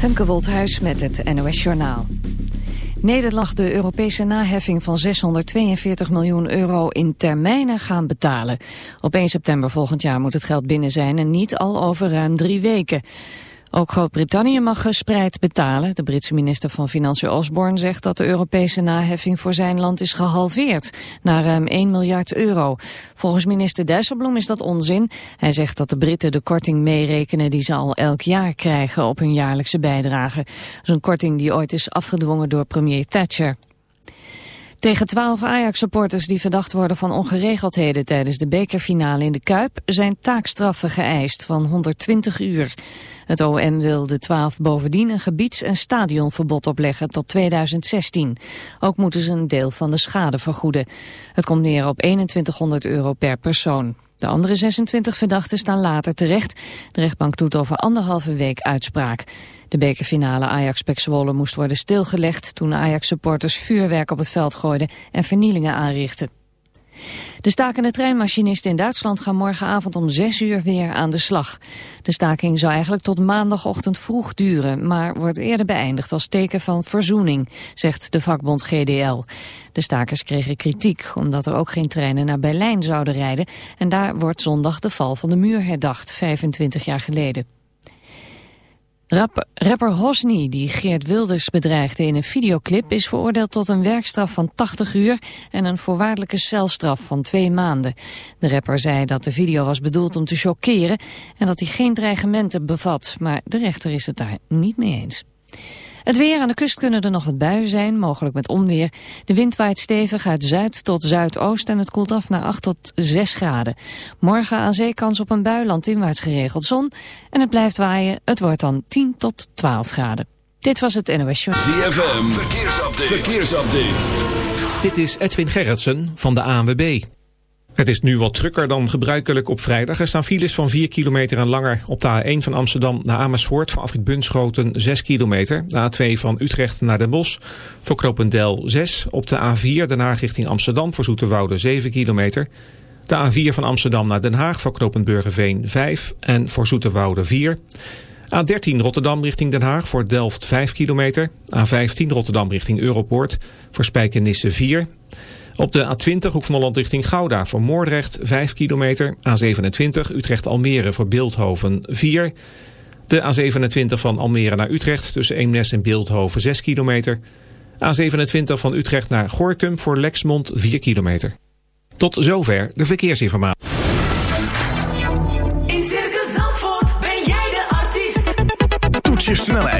Femke Wolthuis met het NOS Journaal. Nederland de Europese naheffing van 642 miljoen euro in termijnen gaan betalen. Op 1 september volgend jaar moet het geld binnen zijn en niet al over ruim drie weken. Ook Groot-Brittannië mag gespreid betalen. De Britse minister van Financiën Osborne zegt dat de Europese naheffing voor zijn land is gehalveerd naar ruim 1 miljard euro. Volgens minister Dijsselbloem is dat onzin. Hij zegt dat de Britten de korting meerekenen die ze al elk jaar krijgen op hun jaarlijkse bijdrage. Zo'n korting die ooit is afgedwongen door premier Thatcher. Tegen twaalf Ajax-supporters die verdacht worden van ongeregeldheden tijdens de bekerfinale in de Kuip zijn taakstraffen geëist van 120 uur. Het OM wil de twaalf bovendien een gebieds- en stadionverbod opleggen tot 2016. Ook moeten ze een deel van de schade vergoeden. Het komt neer op 2100 euro per persoon. De andere 26 verdachten staan later terecht. De rechtbank doet over anderhalve week uitspraak. De bekerfinale Ajax-Pek Zwolle moest worden stilgelegd... toen Ajax-supporters vuurwerk op het veld gooiden en vernielingen aanrichtten. De stakende treinmachinisten in Duitsland gaan morgenavond om 6 uur weer aan de slag. De staking zou eigenlijk tot maandagochtend vroeg duren, maar wordt eerder beëindigd als teken van verzoening, zegt de vakbond GDL. De stakers kregen kritiek omdat er ook geen treinen naar Berlijn zouden rijden en daar wordt zondag de val van de muur herdacht, 25 jaar geleden. Rapper, Hosni, die Geert Wilders bedreigde in een videoclip... is veroordeeld tot een werkstraf van 80 uur... en een voorwaardelijke celstraf van twee maanden. De rapper zei dat de video was bedoeld om te chockeren... en dat hij geen dreigementen bevat. Maar de rechter is het daar niet mee eens. Het weer aan de kust kunnen er nog wat buien zijn, mogelijk met onweer. De wind waait stevig uit zuid tot zuidoost en het koelt af naar 8 tot 6 graden. Morgen aan zee kans op een bui, landinwaarts geregeld zon. En het blijft waaien, het wordt dan 10 tot 12 graden. Dit was het NOS Show. ZFM, verkeersupdate. verkeersupdate. Dit is Edwin Gerritsen van de ANWB. Het is nu wat drukker dan gebruikelijk op vrijdag. Er staan files van 4 kilometer en langer op de A1 van Amsterdam naar Amersfoort... van afrit Bunschoten 6 kilometer. De A2 van Utrecht naar Den Bosch voor Knopendel 6. Op de A4 Den Haag richting Amsterdam voor Zoeterwoude 7 kilometer. De A4 van Amsterdam naar Den Haag voor Knopenburgerveen 5 en voor Zoeterwoude 4... A13 Rotterdam richting Den Haag voor Delft 5 kilometer. A15 Rotterdam richting Europoort voor Spijkenisse 4. Op de A20 Hoek van Holland richting Gouda voor Moordrecht 5 kilometer. A27 Utrecht-Almere voor Beeldhoven 4. De A27 van Almere naar Utrecht tussen Eemnes en Beeldhoven 6 kilometer. A27 van Utrecht naar Gorkum voor Lexmond 4 kilometer. Tot zover de verkeersinformatie. In Circus Zandvoort ben jij de artiest. Toets je snelheid,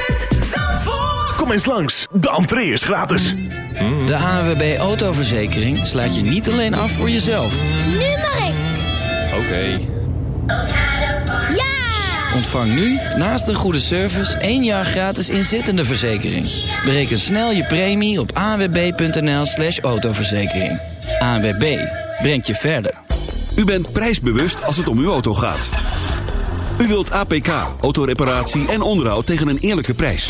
Kom eens langs, de entree is gratis. De ANWB Autoverzekering sluit je niet alleen af voor jezelf. Nu mag ik. Oké. Ja! Ontvang nu, naast een goede service, één jaar gratis inzittende verzekering. Bereken snel je premie op anwb.nl slash autoverzekering. ANWB, brengt je verder. U bent prijsbewust als het om uw auto gaat. U wilt APK, autoreparatie en onderhoud tegen een eerlijke prijs.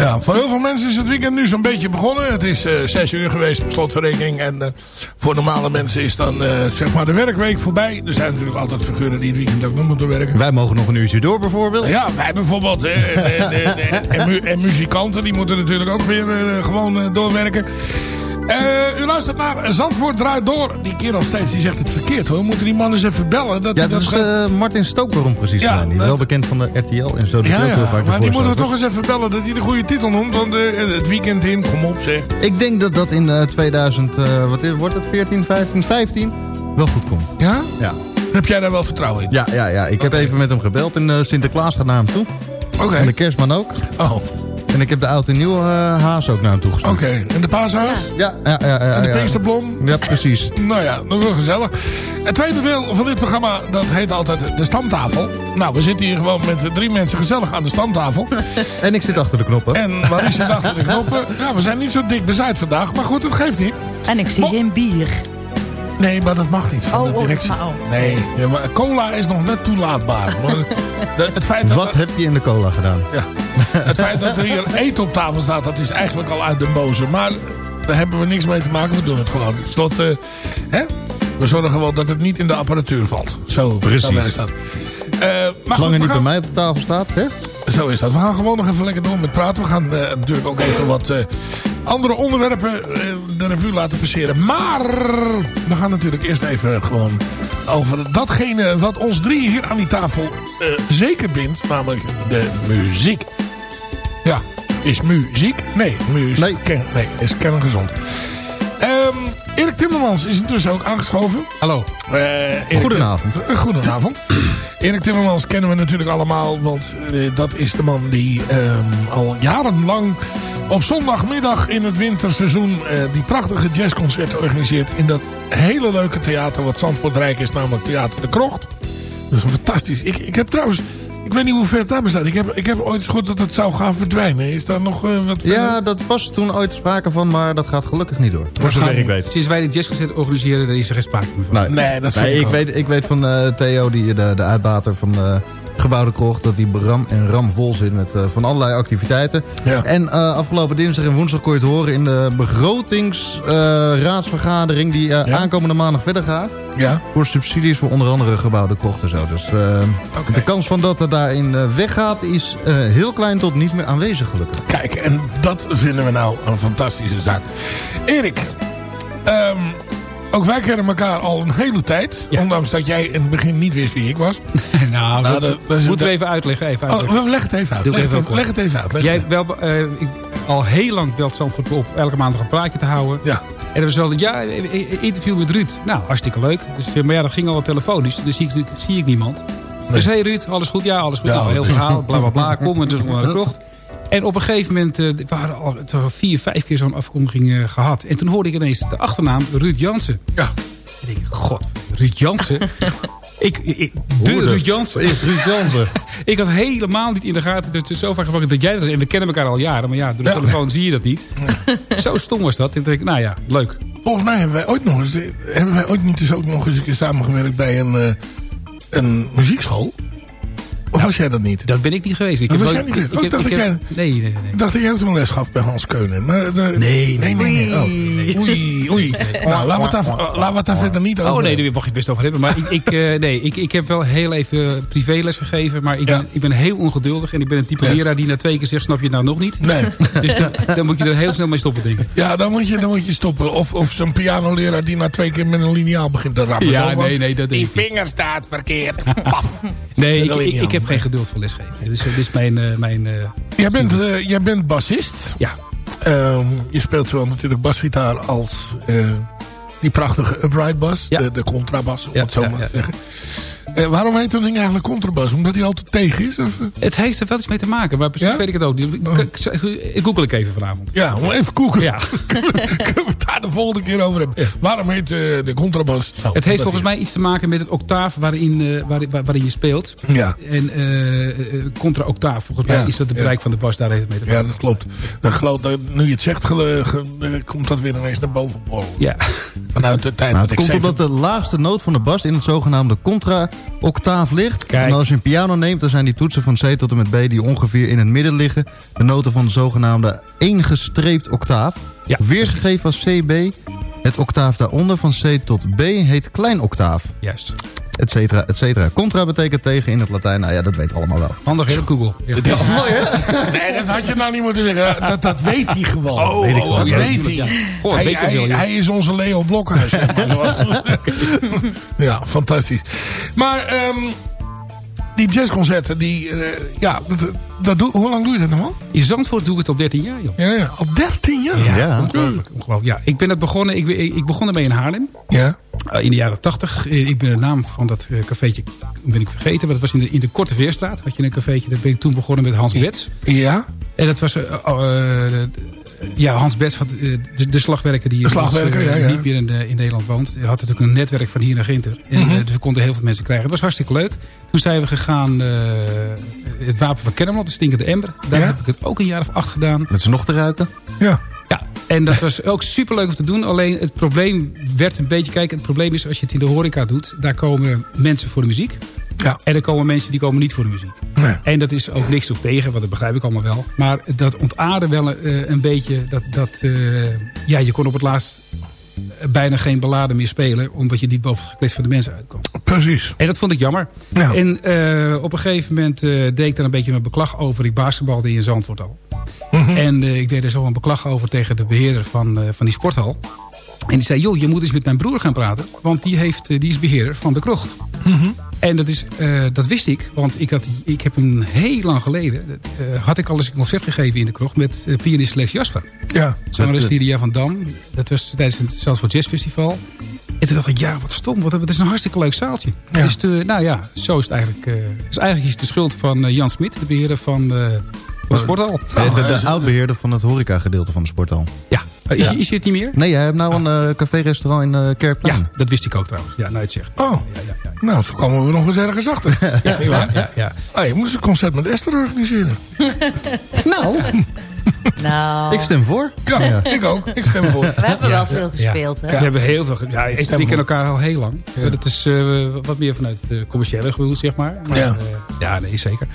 Ja, voor heel veel mensen is het weekend nu zo'n beetje begonnen. Het is eh, zes uur geweest op slotverrekening. En eh, voor normale mensen is dan eh, zeg maar de werkweek voorbij. Er zijn natuurlijk altijd figuren die het weekend ook nog moeten werken. Wij mogen nog een uurtje door bijvoorbeeld. Ja, wij bijvoorbeeld. en, en, en, en mu- en muzikanten, die moeten natuurlijk ook weer gewoon doorwerken. Eh, u luistert naar Zandvoort draait door. Die kerel steeds die zegt het verkeerd hoor. Moeten die man eens even bellen. Dat, Ja, dat is eh, Martin Stoker om precies Ja, zijn. Die dat- wel bekend van de RTL en zo. Ja, ja, maar die moeten we toch eens even bellen dat hij de goede titel noemt. Want eh, het weekend in, kom op zeg. Ik denk dat dat in eh, 2000, eh, wat is, wordt het, 14, 15, 15, wel goed komt. Ja? Ja, Heb jij daar wel vertrouwen in? ja, ja, ja. ik heb even met hem gebeld en Sinterklaas gaat naar hem toe. Oké. En de kerstman ook. Oh, En ik heb de oud en nieuwe eh, haas ook naar hem toe gestuurd. oké. En de paashuis? Ja, ja, ja. ja, En de ja. Pinksterblom? Ja, precies. Nou ja, dat is wel gezellig. Het tweede deel van dit programma, dat heet altijd de stamtafel. Nou, we zitten hier gewoon met drie mensen gezellig aan de stamtafel. En ik zit achter de knoppen. En Maurice zit achter de knoppen. Ja, we zijn niet zo dik bezaaid vandaag, maar goed, dat geeft niet. En ik zie Mo- geen bier. Nee, maar dat mag niet van Oh, de oh, directie. oh. Nee, ja, maar cola is nog net toelaatbaar. Maar de- het, feit dat Wat heb je in de cola gedaan? Ja. Het feit dat er hier eten op tafel staat, dat is eigenlijk al uit de boze. Maar daar hebben we niks mee te maken, we doen het gewoon. Slot, eh, hè? We zorgen wel dat het niet in de apparatuur valt. Zo, Precies. zo werkt dat. Eh, maar Zolang het niet bij mij op de tafel staat, hè? Zo is dat. We gaan gewoon nog even lekker door met praten. We gaan eh, natuurlijk ook even wat eh, andere onderwerpen eh, de revue laten passeren. Maar we gaan natuurlijk eerst even gewoon over datgene wat ons drie hier aan die tafel zeker bindt. Namelijk de muziek. Ja, is muziek? Nee, muziek. Nee. Ken, nee, is kerngezond. Ehm Erik Timmermans is intussen ook aangeschoven. Hallo. Erik Goedenavond. Goedenavond. Erik Timmermans kennen we natuurlijk allemaal. Want eh, dat is de man die ehm, al jarenlang op zondagmiddag in het winterseizoen... eh, die prachtige jazzconcerten organiseert in dat hele leuke theater wat Zandvoort Rijk is. Namelijk Theater de Krocht. Dat is een fantastisch. Ik, ik heb trouwens... Ik weet niet hoe ver het daar staat. Ik heb, ik heb ooit eens gehoord dat het zou gaan verdwijnen. Is daar nog eh, wat... Ja, dat was toen ooit sprake van, maar dat gaat gelukkig niet door. Voor zover ik weet. Sinds wij de jazzconcert organiseren, daar is er geen sprake meer van. Nee, Nee, dat nee ik weet, ik weet van eh, Theo, die, de, de uitbater van de gebouwde krocht... dat die ram en ram vol zit met eh, van allerlei activiteiten. Ja. En eh, afgelopen dinsdag en woensdag kon je het horen... in de begrotingsraadsvergadering die eh, Ja. aankomende maandag verder gaat... Ja, voor subsidies voor onder andere gebouwde krocht en zo. Dus de kans van dat het daarin weggaat... is heel klein tot niet meer aanwezig gelukkig. Kijk, en dat vinden we nou een fantastische zaak. Erik, ehm, ook wij kennen elkaar al een hele tijd. Ja. Ondanks dat jij in het begin niet wist wie ik was. nou, Nou, we- dat- dat is- moeten we even uitleggen. Even Oh, uitleggen. we- leg het even uit. Leg, even het, leg het even uit. Leg Jij het hebt wel, eh, ik, al heel lang belt Zandvoort op elke maandag een praatje te houden. Ja. En dan zo, ja, interview met Ruud. Nou, hartstikke leuk. Dus, eh, maar ja, dat ging al telefonisch. Dus zie ik, zie ik niemand. Dus hey Ruud, alles goed? Ja, alles goed. Ja, nou, heel nee. verhaal, bla bla bla. Kom, en dus naar de krocht. En op een gegeven moment, we hadden al vier, vijf keer zo'n afkondiging eh, gehad. En toen hoorde ik ineens de achternaam Ruud Jansen. Ja. En ik denk, god, Ruud Jansen? ik, de Ruud Jansen. Is Ruud Jansen. Ik had helemaal niet in de gaten. Is zo vaak gevallen dat jij dat... En we kennen elkaar al jaren. Maar ja, door de Ja. telefoon zie je dat niet. Zo stom was dat. En toen denk ik, nou ja, leuk. Volgens mij hebben wij ooit nog eens, hebben wij ooit niet dus ook nog eens een keer samengewerkt bij een, eh, een muziekschool. Of was jij dat niet? Dat ben ik niet geweest. Ik Dat heb was jij niet geweest? ik Oh, heb- dacht ik dat heb- Nee, nee, nee. Ik dacht dat jij ook toen les gaf bij Hans Keunen. Maar, de- Nee, nee, nee. nee. Oh. Oei, oei. Nou, laten we het daar, laten we het daar verder niet over Oh nee, daar mag je het best over hebben. Maar ik, ik, eh, nee, ik, ik heb wel heel even privéles gegeven. Maar ik, Ja. ben, ik ben heel ongeduldig. En ik ben een type Ja. leraar die na twee keer zegt... snap je het nou nog niet? Nee. Dus dan, dan moet je er heel snel mee stoppen, denk ik. Ja, dan moet je, dan moet je stoppen. Of, of zo'n pianoleraar die na twee keer met een liniaal begint te rammen. Ja, nee, nee, dat Die vinger staat verkeerd. Paf. Nee, ik, een ik, liniaal. Heb geen geduld voor lesgeven. Dus eh, dit is mijn... eh, mijn eh, Jij bent, jij bent bassist. ja, Ehm, je speelt zowel natuurlijk basgitaar als die prachtige upright bas. Ja. De, de contrabas, om Ja, het zo maar te zeggen. Eh, waarom heet dat ding eigenlijk contrabas? Omdat hij altijd tegen is? Of? eh? Het heeft er wel iets mee te maken, maar precies Ja? weet ik het ook niet. Ik, ik, google ik even vanavond. Ja, om even koeken. Ja. kunnen, we, kunnen we het daar de volgende keer over hebben. Waarom heet eh, de contrabas? Nou, Het heeft volgens mij iets te maken met het octaaf waarin, eh, waarin, waar- waarin je speelt. Ja. En eh, contra-octaaf, volgens mij is dat het bereik van de bas daar heeft mee te maken. Ja, dat klopt. Dat geloof, dat, nu je het zegt, komt dat weer ineens naar boven borrelen. Ja. Vanuit de tijd Nou, dat het ik komt zeven- omdat de laagste noot van de bas in het zogenaamde contra-octaaf ligt. Kijk. En als je een piano neemt, dan zijn die toetsen van C tot en met B... die ongeveer in het midden liggen. De noten van de zogenaamde eengestreept octaaf. Ja. Weergegeven als CB. Het octaaf daaronder van C tot B heet klein octaaf. Juist. Et cetera, et cetera. Contra betekent tegen in het Latijn. Nou ja, dat weten we allemaal wel. Handig op Google. Ja. Het is mooi, hè? Nee, dat had je nou niet moeten zeggen. Dat, dat weet hij gewoon. Oh, Weet ik oh, wel. dat ja, weet hij. Goh, hij, weet wel, is onze Leo Blokhuis. zeg maar, zoals- ja, fantastisch. Maar ehm, die jazzconcerten, die, eh, ja, dat, dat doe, hoe lang doe je dat nog man? In Zandvoort doe ik het al 13 jaar, joh. Ja, ja, al 13 jaar. Ja. Ongelooflijk, ongelooflijk. Ja, ik ben het begonnen, ik, ben- ik begon ermee in Haarlem. Ja. Eh, in de jaren 80. Eh, ik ben de naam van dat eh, cafeetje ben ik vergeten. Maar dat was in de, in de Korte Veerstraat. Had je een cafeetje. Daar ben ik toen begonnen met Hans Bets. Ja. En dat was... ja, Hans Bets, had, eh, de, de slagwerker die De slagwerker, ja, eh, ja. niet meer in, de- in Nederland woont. Hij had natuurlijk een netwerk van hier naar Ginter. En eh, dus we konden heel veel mensen krijgen. Het was hartstikke leuk. Toen zijn we gegaan... eh, het Wapen van Kennemerland, de Stinkende Ember. Daar Ja. heb ik het ook een jaar of acht gedaan. Dat is nog te ruiken. Ja. Ja, en dat was ook superleuk om te doen. Alleen het probleem werd een beetje... Kijk, het probleem is als je het in de horeca doet... daar komen mensen voor de muziek. Ja. En er komen mensen die komen niet voor de muziek. Nee. En dat is ook niks op tegen, want dat begrijp ik allemaal wel. Maar dat ontaarde wel eh, een beetje... Dat, dat, eh, ja, je kon op het laatst bijna geen ballade meer spelen... omdat je niet boven het gekleed van de mensen uitkwam. Precies. En dat vond ik jammer. Ja. En eh, op een gegeven moment eh, deed ik daar een beetje mijn beklag over. Ik basketbalde in Zandvoort al. Mhm. En eh, ik deed er zo een beklag over tegen de beheerder van, eh, van die sporthal. En die zei, joh, je moet eens met mijn broer gaan praten. Want die, heeft, eh, die is beheerder van de krocht. Mhm. En dat, is, eh, dat wist ik. Want ik, had, ik heb een heel lang geleden... eh, had ik al eens een concert gegeven in de krocht... met eh, pianist Lex Jasper. Ja. Zangeres Lydia van Dam. Dat was tijdens het Zandvoort Jazz Festival. En toen dacht ik, ja, wat stom. Wat, het is een hartstikke leuk zaaltje. Ja. Dus nou ja, zo is het eigenlijk. eh dus eigenlijk is het de schuld van Jan Smit, de beheerder van, eh de sporthal. De de oud-beheerder van het horeca-gedeelte van de sporthal. Ja. Eh, Is, Ja. is je het niet meer? Nee, jij hebt nou een eh, café-restaurant in eh Kerkplein. Ja, dat wist ik ook trouwens. Ja, nou het zegt. Oh, Ja, ja, ja. nou, zo komen we nog eens ergens achter. Ja, niet waar? Ja, ja. Ah, je moet eens een concert met Esther organiseren. Nou, Nou, ik stem voor. Ja, ik ook. Ik stem voor. we hebben wel veel Ja. gespeeld, hè? We hebben heel veel... ge- Ja, ik kennen elkaar al heel lang. Dat is eh, wat meer vanuit de commerciële gevoel, zeg maar. maar Ja. eh, ja, nee, zeker.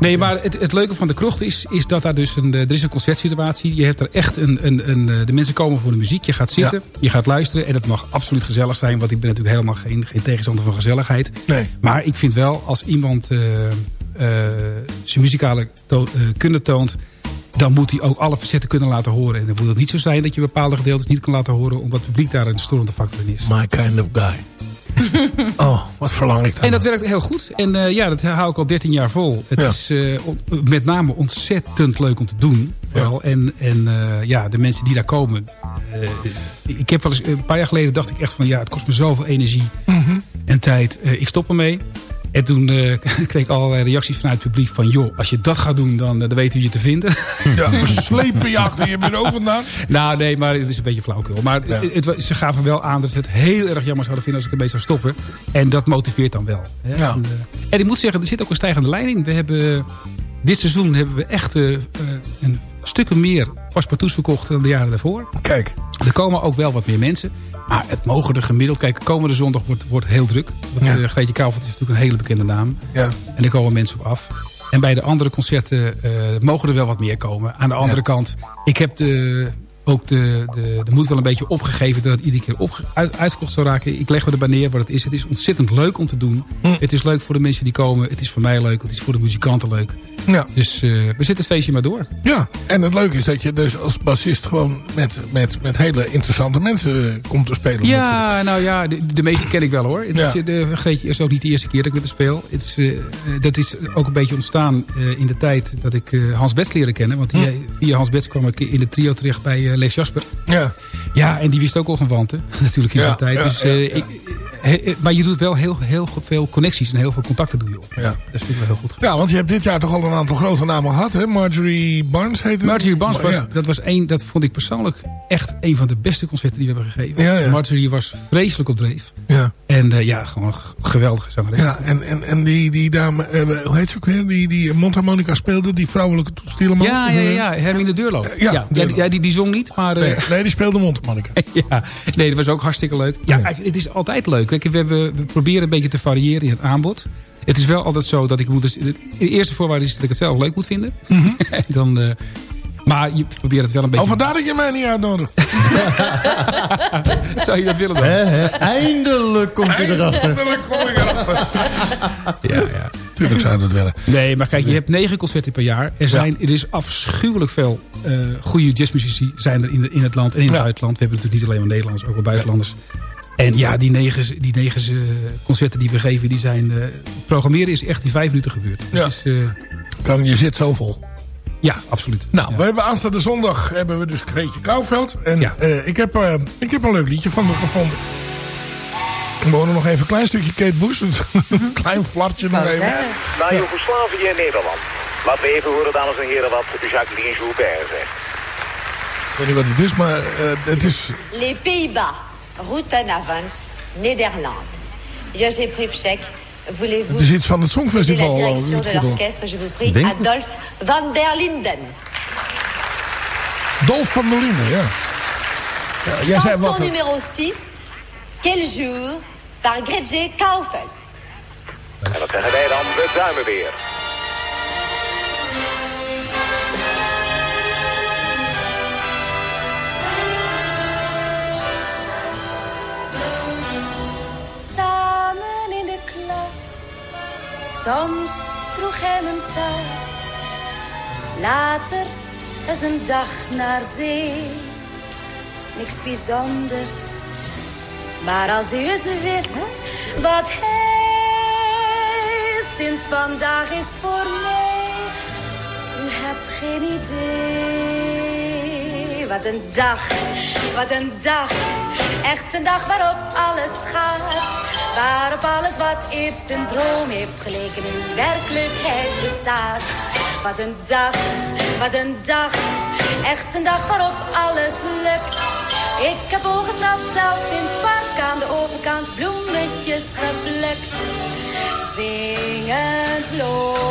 Nee, maar het, het leuke van de krocht is, is dat daar dus een, eh, er is een concertsituatie. Je hebt er echt een, een, een... eh, De mensen komen voor de muziek. Je gaat zitten, je gaat luisteren. En het mag absoluut gezellig zijn. Want ik ben natuurlijk helemaal geen, geen tegenstander van gezelligheid. Nee. Maar ik vind wel, als iemand eh, eh, zijn muzikale to- eh, kunde toont... dan moet hij ook alle facetten kunnen laten horen. En dan moet het niet zo zijn dat je bepaalde gedeeltes niet kan laten horen... omdat het publiek daar een storende factor in is. My kind of guy. oh, wat verlang ik dan. En dat werkt heel goed. En eh, ja, dat hou ik al 13 jaar vol. Het Ja. is eh, met name ontzettend leuk om te doen. Vooral. En, en eh, ja, de mensen die daar komen. ik heb wel eens, een paar jaar geleden dacht ik echt van... ja, het kost me zoveel energie Mhm. en tijd. Ik stop ermee. En toen eh, kreeg ik allerlei reacties vanuit het publiek van... joh, als je dat gaat doen, dan, eh, dan weten we je te vinden. Ja, we slepen je achter je bureau vandaan. nou, nee, maar het is een beetje flauwkul. Maar Ja. het, ze gaven wel aan dat ze het heel erg jammer zouden vinden... als ik ermee zou stoppen. En dat motiveert dan wel. Hè? Ja. En, eh, en ik moet zeggen, er zit ook een stijgende lijn in. We hebben, dit seizoen hebben we echt een stukken meer paspartouts verkocht dan de jaren daarvoor. Kijk. Er komen ook wel wat meer mensen. Maar het mogen er gemiddeld... Kijk, komende zondag wordt, wordt heel druk. Want Ja. eh, Greetje is natuurlijk een hele bekende naam. Ja. En er komen mensen op af. En bij de andere concerten eh, mogen er wel wat meer komen. Aan de andere Ja. kant, ik heb de, ook de, de, de moed wel een beetje opgegeven... dat het iedere keer opge- uit, uitverkocht zou raken. Ik leg me erbij neer wat het is. Het is ontzettend leuk om te doen. Hm. Het is leuk voor de mensen die komen. Het is voor mij leuk. Het is voor de muzikanten leuk. Ja. Dus eh, we zetten het feestje maar door. ja, en het leuke is dat je dus als bassist gewoon met, met, met hele interessante mensen eh, komt te spelen. natuurlijk. Ja, nou ja, de, de meeste ken ik wel hoor. Het Ja. is, de, Greetje is ook niet de eerste keer dat ik met haar speel. Het is, eh, eh, dat is ook een beetje ontstaan eh, in de tijd dat ik eh, Hans Bets leren kennen. Want die, Hm. via Hans Bets kwam ik in de trio terecht bij eh, Lex Jasper. Ja. Ja, en die wist ook al van wanten. Natuurlijk in Ja, zijn tijd. ja, dus, ja, eh. Ik, eh, maar je doet wel heel, heel veel connecties en heel veel contacten doe je op. Ja. Dat vind ik wel heel goed. Ja, want je hebt dit jaar toch al een aantal grote namen gehad, hè? Marjorie Barnes heette Marjorie Barnes was, Ja. dat was één, dat vond ik persoonlijk echt een van de beste concerten die we hebben gegeven. Ja, ja. Marjorie was vreselijk op dreef. Ja. En eh, ja, gewoon geweldige zangeres. Ja, en, en, en die, die dame, eh, hoe heet ze ook weer? Die, die mondharmonica speelde, die vrouwelijke toetstieleman. Ja, ja, ja, Hermine Deurlo. Ja, ja, Deurlo. die, die, die zong niet, maar... Nee, nee, die speelde mondharmonica. ja, nee, dat was ook hartstikke leuk. Ja, het is altijd leuk. Kijk, we, hebben, we proberen een beetje te variëren in het aanbod. Het is wel altijd zo dat ik moet... Dus, de eerste voorwaarde is dat ik het zelf leuk moet vinden. En dan, eh, maar je probeert het wel een beetje... Oh, vandaar dat je mij niet uitnodigt. Zou je dat willen dan? Eindelijk komt hij erachter. Eindelijk kom ik erachter. Ja, ja. Tuurlijk zou je dat willen. Nee, maar kijk, je hebt negen concerten per jaar. Er, zijn, er is afschuwelijk veel eh goede jazzmuzici zijn er in, de, in het land en in het Ja. buitenland. We hebben natuurlijk niet alleen maar Nederlanders, ook wel buitenlanders. En ja, die negen, die negen eh, concerten die we geven, die zijn... eh, programmeren is echt in vijf minuten gebeurd. Ja. is, eh, Kan, je zit zo vol. ja, absoluut. Nou, Ja. we hebben aanstaande zondag hebben we dus Greetje Kouwveld. En Ja. eh, ik, heb, eh, ik heb een leuk liedje van haar gevonden. We horen nog even een klein stukje Kate Bush. Een klein flartje nog even. Na Joegoslavië en Nederland. Laten we even horen, dames en heren, wat Jacqueline Joubert zegt. Ik weet niet wat het is, maar eh, het is... Les Pays-Bas, route en avance, Nederland. Jerzy Privchek, voulez-vous Het is iets van het Songfestival. eh, direction de l'orchestre, je vous prie, Denk- Adolphe van der Linden. Dolf van der Linden, ja. ja jij zei wat... Chanson numéro 6, Quel jour, par Gretje Kouwveld. En dat zeggen wij dan, we duimen weer. Soms droeg hij mijn tas. Later is een dag naar zee, niks bijzonders. Maar als u eens wist wat hij sinds vandaag is voor mij, u hebt geen idee. Wat een dag, wat een dag. Echt een dag waarop alles gaat. Waarop alles wat eerst een droom heeft geleken in werkelijkheid bestaat. Wat een dag, wat een dag. Echt een dag waarop alles lukt. Ik heb ogenstraft zelfs in het park aan de overkant bloemetjes geplukt. Zingend loop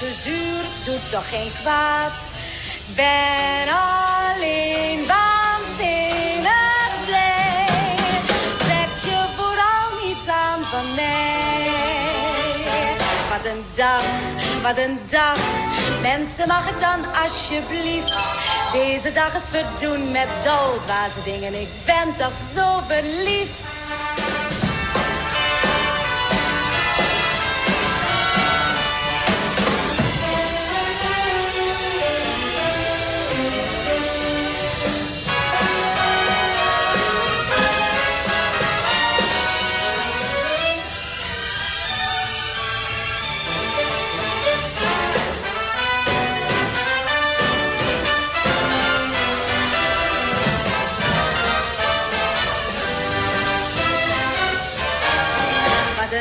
zo zuur, doet toch geen kwaad. Ben alleen waanzinnig blij. Trek je vooral niets aan van mij. Wat een dag, wat een dag. Mensen, mag ik dan alsjeblieft deze dag eens verdoen met doodwaze dingen. Ik ben toch zo verliefd.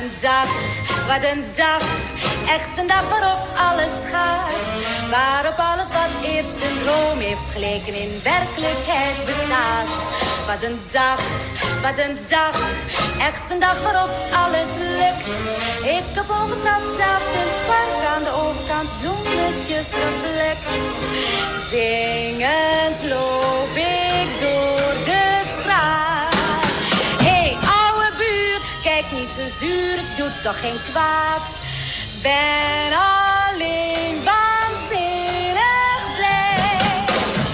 Een dag, wat een dag. Echt een dag waarop alles gaat. Waarop alles wat eerst een droom heeft geleken in werkelijkheid bestaat. Wat een dag, wat een dag. Echt een dag waarop alles lukt. Ik heb ongestraft zelfs het park aan de overkant bloemetjes geplukt. Zingend loop ik door zuur, het doet toch geen kwaad. Ben alleen waanzinnig blij.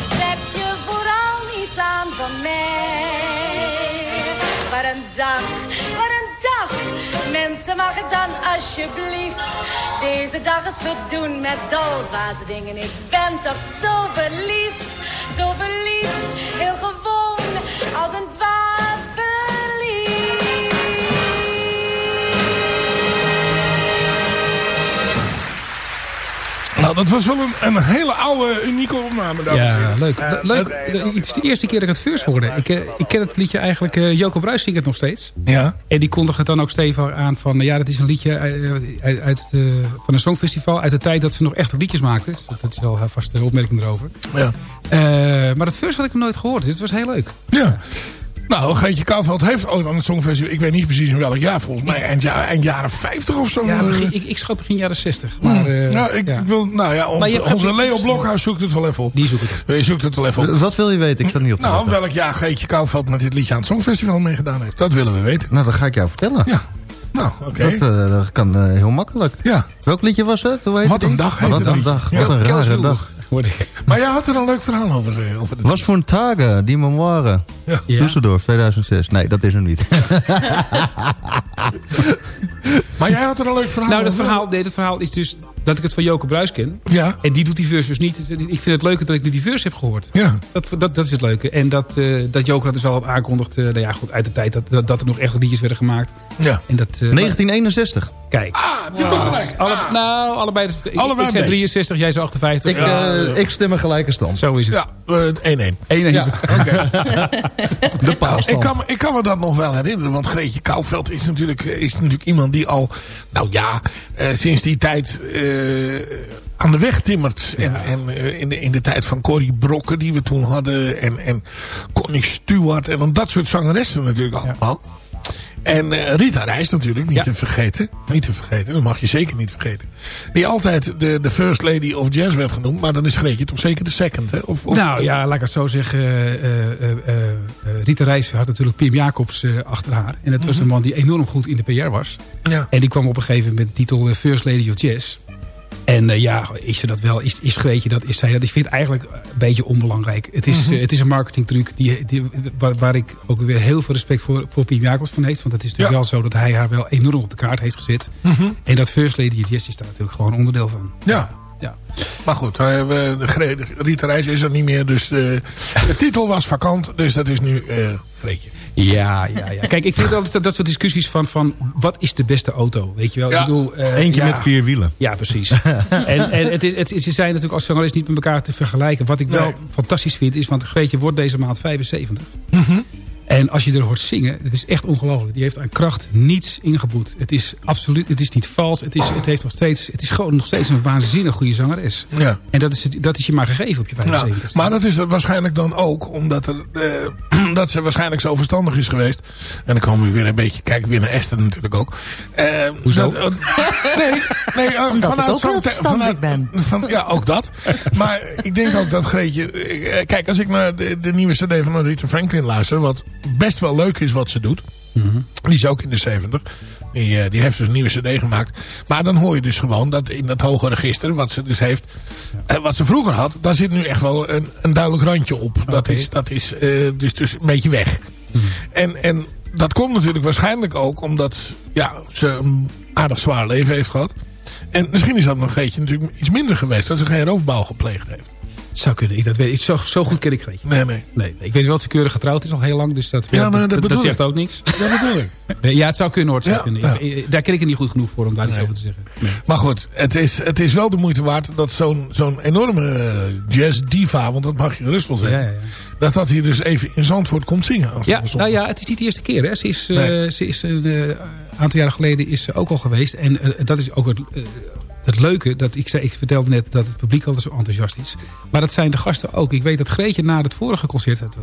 Trek je vooral niets aan van mij. Wat een dag, wat een dag. Mensen, mag ik dan alsjeblieft deze dag eens verdoen met doodwaze dingen. Ik ben toch zo verliefd, zo verliefd, heel gewoon als een dwaas Nou, dat was wel een, een hele oude, unieke opname. dames Ja, leuk. Le- leuk. Het is de eerste keer dat ik het first hoorde. Ik, eh, ik ken het liedje eigenlijk... eh, Joko Bruis zingt het nog steeds. Ja. En die kondigt het dan ook stevig aan van... eh, ja, dat is een liedje uit, uit, uit, eh, van een songfestival... uit de tijd dat ze nog echt liedjes maakten. Dus dat is wel een vaste opmerking erover. Ja. Eh, maar het first had ik nog nooit gehoord. Dus het was heel leuk. Ja. Nou, Greetje Kouwveld heeft ooit aan het Songfestival... Ik weet niet precies in welk jaar, volgens mij eind, ja, eind jaren 50 of zo. Ja, eh, begin, ik, ik schat begin jaren 60. Maar, eh, nou, ik, ja. ik wil, nou ja, onze, Leo Blokhuis zoekt het wel even op. Die zoekt het. Je zoekt het wel even op. Wat wil je weten? Ik sta niet op Nou, welk jaar Greetje Kouwveld met dit liedje aan het Songfestival meegedaan heeft. Dat willen we weten. Nou, dat ga ik jou vertellen. Ja. Nou, oké. Dat, eh, dat kan eh, heel makkelijk. Ja. Welk liedje was het? Hoe heet Wat een dag heet Wat een dag. Ja. Wat een rare Maar jij had er een leuk verhaal over. eh, over de Was voor een Tage, die memoire. Ja. Ja. Düsseldorf, 2006. Nee, dat is hem niet. Maar jij had er een leuk verhaal Nou, dat over. verhaal, nee, dat verhaal is dus dat ik het van Joke Bruis ken. Ja. En die doet die verse dus niet. Ik vind het leuke dat ik nu die verse heb gehoord. Ja. Dat, dat, dat is het leuke. En dat, eh dat Joker dat dus al had aankondigd. eh, nou ja, goed, uit de tijd dat, dat, dat er nog echt liedjes werden gemaakt. Ja. En dat, eh, 1961. Kijk. Ah, heb je toch gelijk. Alle, nou, allebei. dus- ik- Allebei ik zei een 63, jij zei 58. Ik, Ja, eh, ik stem een gelijke stand. zo is het. Ja, eh, 1-1. Eén en Ja. Oké. De paalstand. Ik kan, me- ik kan me dat nog wel herinneren, want Greetje Kouwveld is natuurlijk, is natuurlijk iemand die al, nou ja, eh, sinds die tijd eh, aan de weg timmert. En, en eh, in, de, in de tijd van Corrie Brokken die we toen hadden en, en Connie Stewart en dan dat soort zangeressen natuurlijk allemaal. En eh, Rita Reis natuurlijk, niet Ja. te vergeten. Niet te vergeten, dat mag je zeker niet vergeten. Die altijd de, de first lady of jazz werd genoemd. Maar dan is Greetje toch zeker de second, hè? Of, of, Nou ja, laat ik het zo zeggen. eh, eh, eh, eh, Rita Reis had natuurlijk Pim Jacobs eh, achter haar. En dat was een man die enorm goed in de PR was. Ja. En die kwam op een gegeven moment met de titel eh, First Lady of Jazz. En eh, ja, is ze dat wel? Is, is Greetje dat? Is zij dat? Ik vind het eigenlijk een beetje onbelangrijk. Het is, Mhm. het is een marketingtruc die, die, waar, waar ik ook weer heel veel respect voor, voor Piem Jacobs van heeft. Want het is natuurlijk Ja. wel zo dat hij haar wel enorm op de kaart heeft gezet. Mhm. En dat First Lady is daar natuurlijk gewoon onderdeel van. Ja. Ja. Maar goed, eh, we- de Rita Reis is er niet meer. Dus eh, de titel was vakant. Dus dat is nu eh Greetje. Ja, ja, ja. Kijk, ik vind altijd dat, dat soort discussies van, van wat is de beste auto? Weet je wel? Ja. Ik bedoel, eh, Eentje ja. met vier wielen. Ja, precies. en en het is, het, is- ze zijn natuurlijk als journalist niet met elkaar te vergelijken. Wat ik wel Nee. fantastisch vind is, want Greetje wordt deze maand 75. Mhm. En als je er hoort zingen, het is echt ongelooflijk. Die heeft aan kracht niets ingeboet. Het is absoluut, het is niet vals. Het is, het heeft nog steeds, het is gewoon nog steeds een waanzinnig goede zangeres. Ja. En dat is, het- dat is je maar gegeven op je Ja, 75. maar dat is waarschijnlijk dan ook omdat er, eh, dat ze waarschijnlijk zo verstandig is geweest. En dan komen we weer een beetje kijken weer naar Esther natuurlijk ook. Eh, Hoezo? dat, eh, nee, nee eh, vanuit zo'n verstandig ben. Van, ja, ook dat. maar ik denk ook dat Greetje... eh, Kijk, als ik naar de, de nieuwe cd van Aretha Franklin luister... wat best wel leuk is wat ze doet... Die is ook in de 70. Die, eh, die heeft dus een nieuwe cd gemaakt. Maar dan hoor je dus gewoon dat in dat hoge register... wat ze dus heeft... eh, wat ze vroeger had... daar zit nu echt wel een, een duidelijk randje op. Dat is, dat is eh, dus, dus een beetje weg. En, en dat komt natuurlijk waarschijnlijk ook... omdat ja, ze een aardig zwaar leven heeft gehad. En misschien is dat nog een beetje natuurlijk iets minder geweest... dat ze geen roofbouw gepleegd heeft. Het zou kunnen. Ik, dat weet, ik, zo, zo goed ken ik Greetje. Nee, nee. Nee, ik weet wel dat ze keurig getrouwd is al heel lang. Dus dat, Ja, ja, maar dat, dat zegt ik. ook niks. Dat bedoel ik. Nee, ja, het zou kunnen hoor. Het zou Ja, kunnen. ja. Ik- ik- daar ken ik het niet goed genoeg voor om daar iets Nee. over te zeggen. Nee. Maar goed, het is, het is wel de moeite waard dat zo'n zo'n enorme eh, jazz diva, want dat mag je gerust wel zeggen, Ja, ja, ja. dat dat hier dus even in Zandvoort komt zingen. Als Ja, nou ja, het is niet de eerste keer. Hè. Ze is, eh, ze is een eh, aantal jaren geleden is ze ook al geweest. En dat is ook het, het leuke. Dat ik, zei, ik vertelde net dat het publiek altijd zo enthousiast is. Maar dat zijn de gasten ook. Ik weet dat Greetje na het vorige concert... Dat,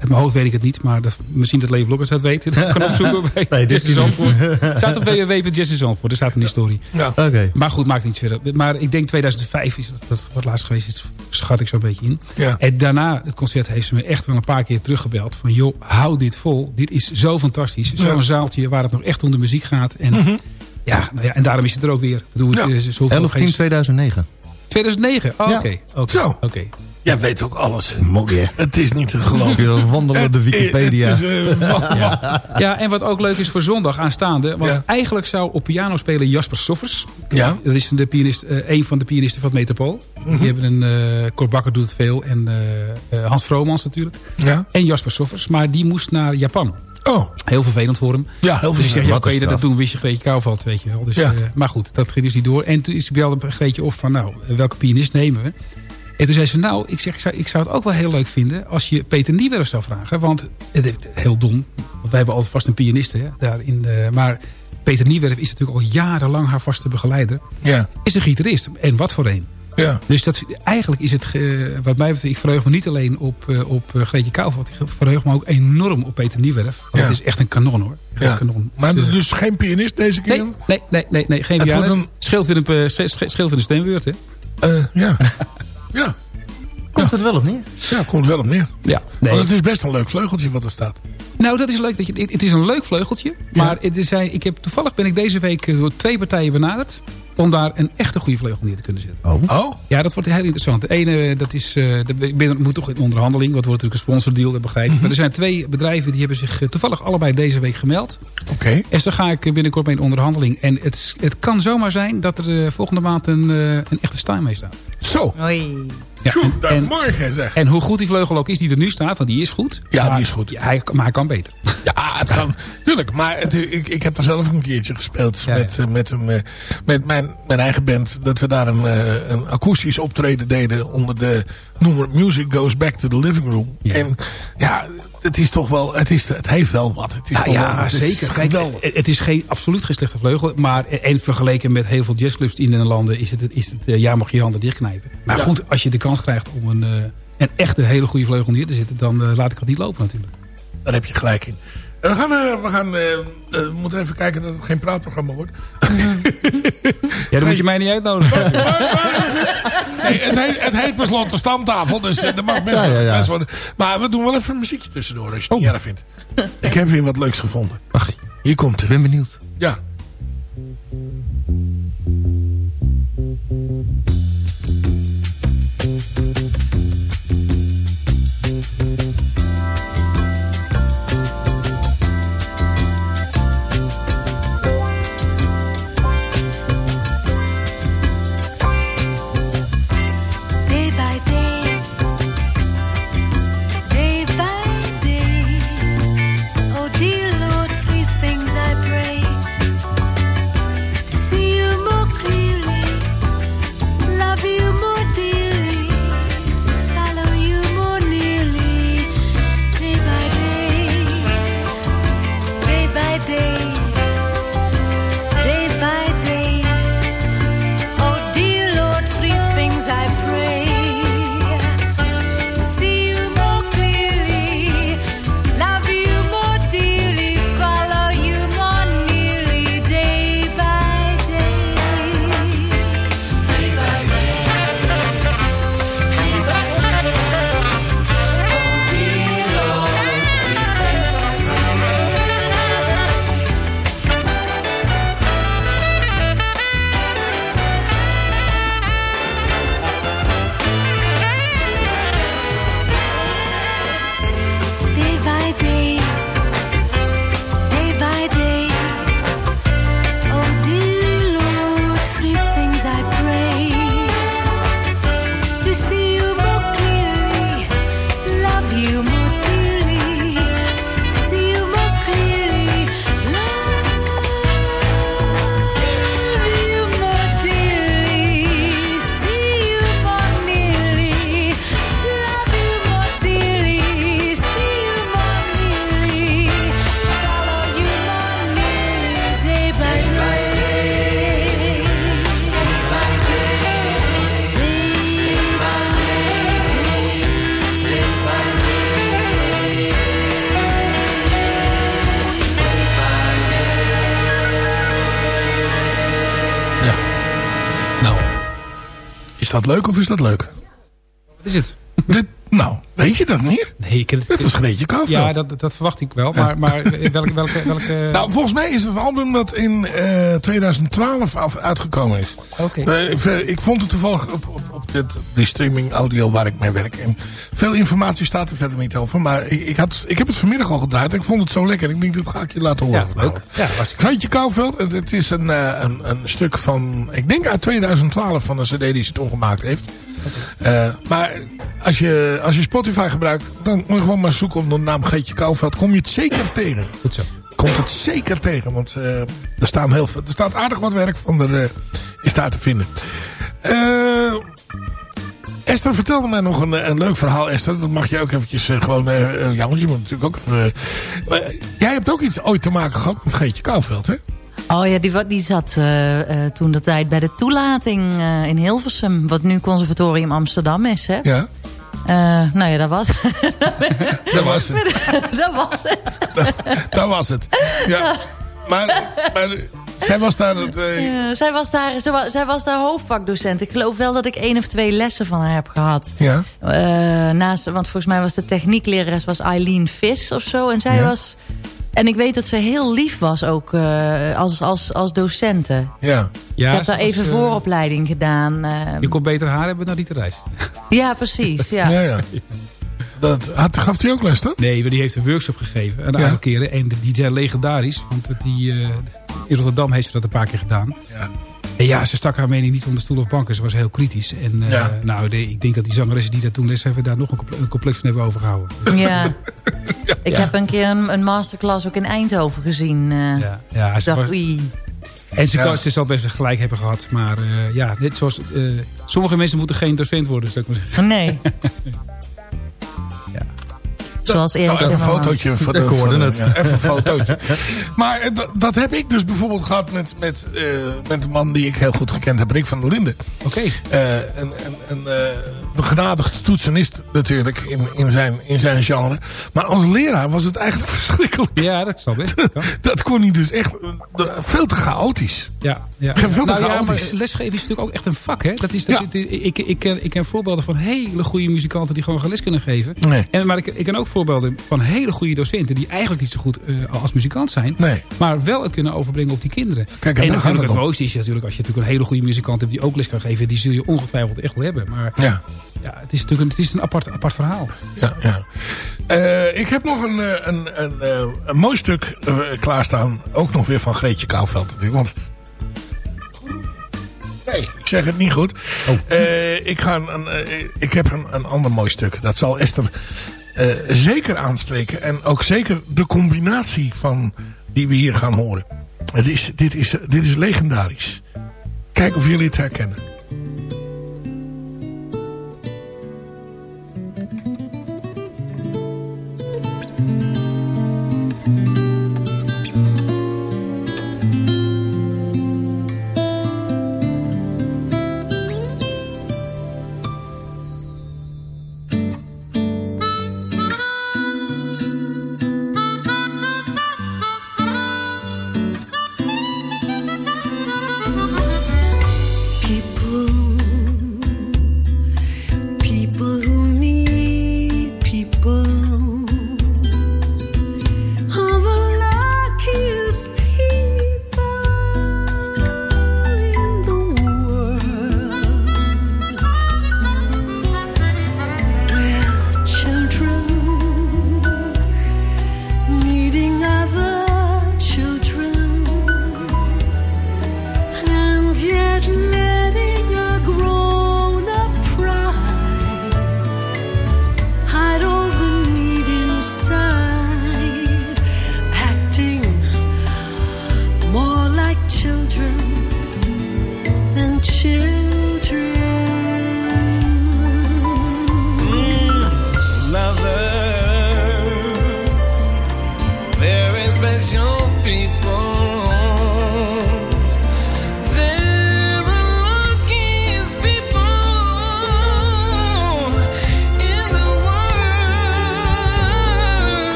uit mijn hoofd weet ik het niet, maar dat, misschien dat Leo Blokkers dat weet. Dat kan opzoeken bij Nee, dit in is- Zandvoort. Het staat op in Zandvoort. Er staat een historie. Ja. Oké. Maar goed, maakt niet verder. Maar ik denk 2005 is dat, dat wat laatst geweest is. Schat ik zo'n beetje in. Ja. En daarna het concert heeft ze me echt wel een paar keer teruggebeld. Van joh, hou dit vol. Dit is zo fantastisch. Zo'n Ja. Mhm. zaaltje waar het nog echt om de muziek gaat. En, ja, nou ja, en daarom is het er ook weer. Bedoel, het Ja. is zoveel 11 10 geen- 2009. 2009? Oh, Ja. oké. oké, Zo. oké. Jij weet ook alles. Mooi. Het is niet te geloven. Je wandelende Het- Wikipedia. het is, eh, Ja, en wat ook leuk is voor zondag aanstaande. Want Ja. eigenlijk zou op piano spelen Jasper Soffers. Ja. Dat is de pianist, eh, een van de pianisten van het Metropool. Mhm. Die hebben een... eh Cor Bakker doet het veel. En Hans Vromans natuurlijk. Ja. En Jasper Soffers. Maar die moest naar Japan. Oh. Heel vervelend voor hem. Ja, heel Dus vervelend. ja, Wat kan je een dat straf. doen? Wist je Greetje Kouwveld, weet je wel. Dus, Ja. eh, maar goed, dat ging dus niet door. En toen is belde Greetje op van, nou, welke pianist nemen we? En toen zei ze, nou, ik, zeg, ik, zou, ik zou het ook wel heel leuk vinden... als je Peter Niewerf zou vragen. Want het is heel dom. Want wij hebben altijd vast een pianiste. Hè, daarin, maar Peter Niewerf is natuurlijk al jarenlang haar vaste begeleider. Ja. Is een gitarist. En wat voor een. Ja. Dus dat, eigenlijk is het, wat mij betreft, ik verheug me niet alleen op, eh, op eh, Greetje Kouwveld. Ik verheug me ook enorm op Peter. Want Ja. dat is echt een kanon hoor. Echt Ja. een kanon. Maar Dus, eh, dus geen pianist deze keer? Nee, nee, nee, nee, nee geen Het wordt een- Scheelt weer een, eh, scheelt weer hè? Eh, ja. ja. Komt het wel op neer? Ja, komt wel op neer. Ja. Want het is best een leuk vleugeltje wat er staat. Nou, dat is leuk. Dat je, het- het is een leuk vleugeltje. Maar het is, eh, ik heb, toevallig ben ik deze week door twee partijen benaderd. Om daar een echte goede vleugel neer te kunnen zetten. Oh. Oh? Ja, dat wordt heel interessant. De ene, dat is, eh, dat- ik ben, moet toch in onderhandeling. Wat wordt natuurlijk een sponsordeal, dat begrijp ik. Maar er zijn twee bedrijven die hebben zich eh, toevallig allebei deze week gemeld. Oké. En zo ga ik eh, binnenkort mee in onderhandeling. En het, het kan zomaar zijn dat er eh, volgende maand een, eh, een echte Steinway staat. Zo. Oei. Ja, Goedemorgen zeg. en hoe goed die vleugel ook is die er nu staat, want die is goed. Ja, Maar- die is goed. Ja, hij, maar hij kan beter. Ja, het kan. Tuurlijk, maar het, ik, ik heb er zelf een keertje gespeeld Ja, met, eh, met, een, eh, met mijn, mijn eigen band. Dat we daar een, eh, een akoestisch optreden deden onder de noemer Music Goes Back to the Living Room. Ja. En ja, het is toch wel, het, is, het heeft wel wat. Het is Ja, toch wel, ja het is zeker. Kijk, geweldig. het het is geen, absoluut geen slechte vleugel. Maar en vergeleken met heel veel jazzclubs in de landen... is het, is het eh, ja, mag je handen dichtknijpen. Maar Ja. goed, als je de kans krijgt om een, eh, een echte hele goede vleugel neer te zetten... dan eh, laat ik het niet lopen natuurlijk. Daar heb je gelijk in. Eh, We gaan, eh, we gaan we moeten even kijken dat het geen praatprogramma wordt. Ja, dan moet je mij niet uitnodigen. Nee, het, heet, het heet per slot de stamtafel, dus eh, dat mag best, Ja, ja, wel- ja. best worden. Maar we doen wel even een muziekje tussendoor, als je het niet erg vindt. Ik heb weer wat leuks gevonden. Ach, Hier komt ik het. ben benieuwd. Ja. Dat leuk of is dat leuk? Wat is het? Dit, nou, weet je dat niet? Nee, ik het... Dit was Greetje Kouwveld. Ja, dat, dat verwacht ik wel. Maar, maar eh, welke... welke, welke Nou, volgens mij is het een album dat in eh 2012 af, uitgekomen is. Oké. Eh, ik, eh, ik vond het toevallig op, op, op dit, die streaming audio waar ik mee werk. En veel informatie staat er verder niet over. Maar ik, ik, had, ik heb het vanmiddag al gedraaid en ik vond het zo lekker. Ik denk, dat ga ik je laten horen. Ja, leuk. Ja, Kouwveld. Het, het is een, eh, een, een stuk van, ik denk uit 2012 van een cd die ze toen gemaakt heeft. Eh, maar Als je, als je Spotify gebruikt, dan moet je gewoon maar zoeken onder de naam Geetje Kouwveld. Kom je het zeker tegen. Goed zo. Komt het zeker tegen, want eh, er, staan heel veel, er staat aardig wat werk van er, eh, is daar te vinden. Esther vertelde mij nog een, een leuk verhaal, Esther. Dat mag je ook eventjes gewoon... ja, want je moet natuurlijk ook... jij hebt ook iets ooit te maken gehad met Geetje Kouwveld, hè? Oh ja, die, die zat eh, eh, toen de tijd bij de toelating eh, in Hilversum. Wat nu Conservatorium Amsterdam is, hè? Ja. Nou ja, dat was, Dat was het. dat was het. Dat was het. Ja. Maar, maar zij was daar... het, Ja, zij, was daar, zij, was, zij was daar hoofdvakdocent. Ik geloof wel dat ik één of twee lessen van haar heb gehad. ja. Naast, want volgens mij was de technieklerares was Eileen Vis of zo. En zij Ja. was... En ik weet dat ze heel lief was ook eh, als, als, als docenten. Ja. Ja, ik heb daar even eh, vooropleiding gedaan. eh, Je kon beter haar hebben dan Rita Reis. ja, precies. Ja. Ja, ja. Dat, had, gaf hij ook les dan? Nee, maar die heeft een workshop gegeven. Een Ja. aantal keren. En die zijn legendarisch. Want die, eh, in Rotterdam heeft ze dat een paar keer gedaan. Ja. En ja, ze stak haar mening niet onder stoel of banken. Ze was heel kritisch. En eh, Ja. nou, de- ik denk dat die zangeressen die daar toen les hebben... daar nog een complex van hebben overgehouden. Ja. Ik heb een keer een, een masterclass ook in Eindhoven gezien. eh. Ja, ja, dacht, was- oei. En ze, Ja. kan, ze zal best wel gelijk hebben gehad. Maar eh, ja, net zoals... eh, sommige mensen moeten geen docent worden, zou ik maar zeggen. Nee. Zoals Erik Nou, even een fotootje van Ik de, hoorde van de- het. ja, even een fotootje. maar eh, dat- dat heb ik dus bijvoorbeeld gehad met, met, eh, met een man die ik heel goed gekend heb. Rick van der Linden. Oké. Eh, een een, een eh, begenadigd toetsenist natuurlijk in, in, zijn, in zijn genre. Maar als leraar was het eigenlijk verschrikkelijk. Ja, dat zal best. Kan. Dat kon hij dus echt veel te chaotisch. Ja, ja. Geen veel te Nou ja, chaotisch. lesgeven is natuurlijk ook echt een vak. Hè? Dat is, dat, Ja. ik, ik, ik, ken, ik ken voorbeelden van hele goede muzikanten die gewoon les kunnen geven. Nee. En, maar ik, ik ken ook voorbeelden van hele goede docenten die eigenlijk niet zo goed eh, als muzikant zijn. Nee. Maar wel het kunnen overbrengen op die kinderen. Kijk, en natuurlijk het mooiste is natuurlijk als je natuurlijk een hele goede muzikant hebt die ook les kan geven. Die zul je ongetwijfeld echt wel hebben. Maar Ja. ja, het is natuurlijk een, het is een apart, apart verhaal. Ja, ja. Eh, ik heb nog een, eh, een, een, een mooi stuk klaarstaan. Ook nog weer van Greetje Kouwveld natuurlijk. Want... Nee, ik zeg het niet goed. Eh, ik, ga een, een, ik heb een, een ander mooi stuk. Dat zal Esther eh, zeker aanspreken. En ook zeker de combinatie van die we hier gaan horen. Het is, dit, is, dit is legendarisch. Kijk of jullie het herkennen.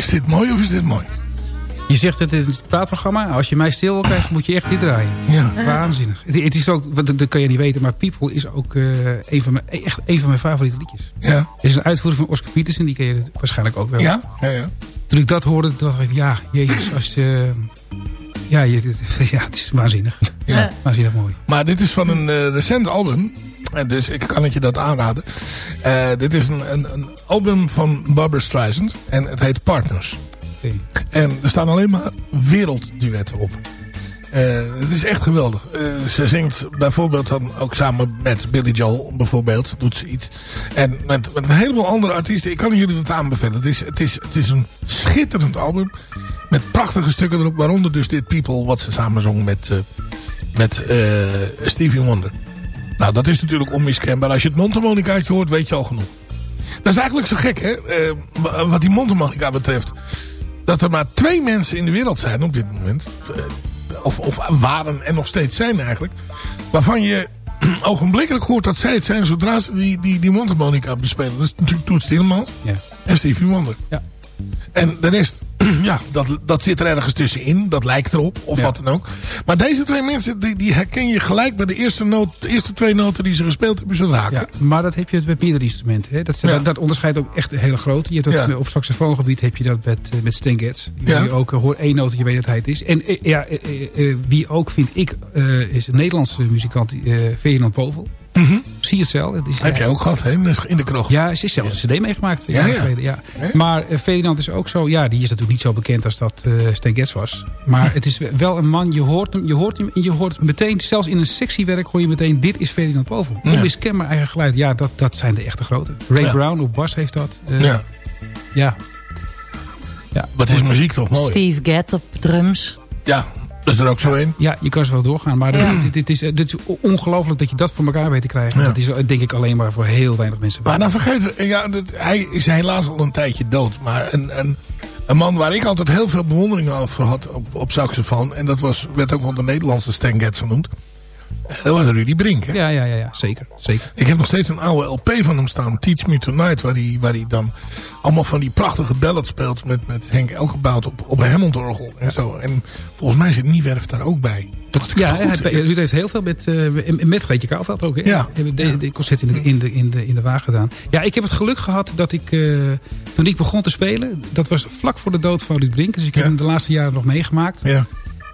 Is dit mooi of is dit mooi? Je zegt het in het praatprogramma. Als je mij stil wil krijgen, moet je echt dit draaien. Ja. Waanzinnig. Het, het is ook, want dat kan je niet weten, maar People is ook eh, een, van mijn, echt een van mijn favoriete liedjes. Ja. Het is een uitvoering van Oscar Peterson, die ken je waarschijnlijk ook wel. Ja? Ja, ja. Toen ik dat hoorde, dacht ik, ja, jezus, als je... ja, je, ja, het is waanzinnig. Ja. Waanzinnig mooi. Maar dit is van een eh, recent album. En dus ik kan het je dat aanraden. Eh, dit is een, een, een album van Barbara Streisand. En het heet Partners. En er staan alleen maar wereldduetten op. Eh, het is echt geweldig. Eh, ze zingt bijvoorbeeld dan ook samen met Billy Joel bijvoorbeeld. Doet ze iets. En met, met een heleboel andere artiesten. Ik kan jullie dat aanbevelen. Het is, het, is, het is een schitterend album. Met prachtige stukken erop. Waaronder dus dit People wat ze samen zong met, eh, met eh, Stevie Wonder. Nou dat is natuurlijk onmiskenbaar. Als je het mondharmonicaatje hoort weet je al genoeg. Dat is eigenlijk zo gek hè. Eh, wa- wat die mondharmonica betreft. Dat er maar twee mensen in de wereld zijn op dit moment. Eh, Of, of waren en nog steeds zijn eigenlijk. Waarvan je ogenblikkelijk hoort dat zij het zijn zodra ze die, die, die mondharmonica bespelen. Dat is natuurlijk Toets Tielemans Ja. en Stevie Wonder. Ja. En de rest, ja, dat, dat zit er ergens tussenin. Dat lijkt erop, of Ja. wat dan ook. Maar deze twee mensen, die, die herken je gelijk bij de eerste, noot, de eerste twee noten die ze gespeeld hebben. Ze raken. Ja, maar dat heb je met meerdere instrumenten. Hè? Dat, Ja. dat, dat onderscheidt ook echt een hele grote. Je hebt dat op saxofoongebied heb je dat met, eh, met Ja. je ook eh, hoort één noot, je weet dat hij het is. En eh, ja, wie ook vind ik, is een Nederlandse muzikant, Ferdinand Povel. Zie je het zelf. Het is, Mhm. Heb ja, je ook gehad, hè? In de kroeg. Ja, ze is zelfs een cd meegemaakt. Ja, ja. geleden, ja. Hè? Maar eh, Ferdinand is ook zo... Ja, die is natuurlijk niet zo bekend als dat eh Stan Getz was. Maar het is wel een man, je hoort hem, je hoort hem en je hoort meteen... Zelfs in een sectiewerk hoor je meteen... Dit is Ferdinand Povel. Ja. Onmiskenbaar eigen geluid. Ja, dat, dat zijn de echte grote. Ray Ja. Brown op bas heeft dat. Eh, Ja. ja. ja. Wat is muziek toch mooi? Steve Gadd op drums. Ja, dat is er ook zo een. Ja, je kan ze wel doorgaan. Maar Ja. dit, dit is, dit is ongelooflijk dat je dat voor elkaar weet te krijgen. Ja. Dat is eh, denk ik alleen maar voor heel weinig mensen. Maar dan vergeten we, ja, dat, hij is helaas al een tijdje dood. Maar een, een, een man waar ik altijd heel veel bewondering over had op, op saxofoon. En dat was, werd ook wel de Nederlandse Stan Getz genoemd. Eh, Dat was Rudy Brink. Hè? Ja, ja, ja, ja, zeker. zeker. Ik heb nog steeds een oude LP van hem staan. Teach Me Tonight. Waar hij, waar hij dan allemaal van die prachtige ballads speelt. Met, met Henk Elgebouwd op, op een Hammond-orgel. En zo. En volgens mij zit Niewerf daar ook bij. Dat is Ja, hij, goed. Ruud heeft heel veel met, eh, met Greetje Kouwveld ook. Hè? Ja. Hebben de, de concert in de, in, de, in, de, in de wagen gedaan. Ja, ik heb het geluk gehad dat ik, eh, toen ik begon te spelen... dat was vlak voor de dood van Ruud Brink. Dus ik heb Ja. hem de laatste jaren nog meegemaakt. Ja.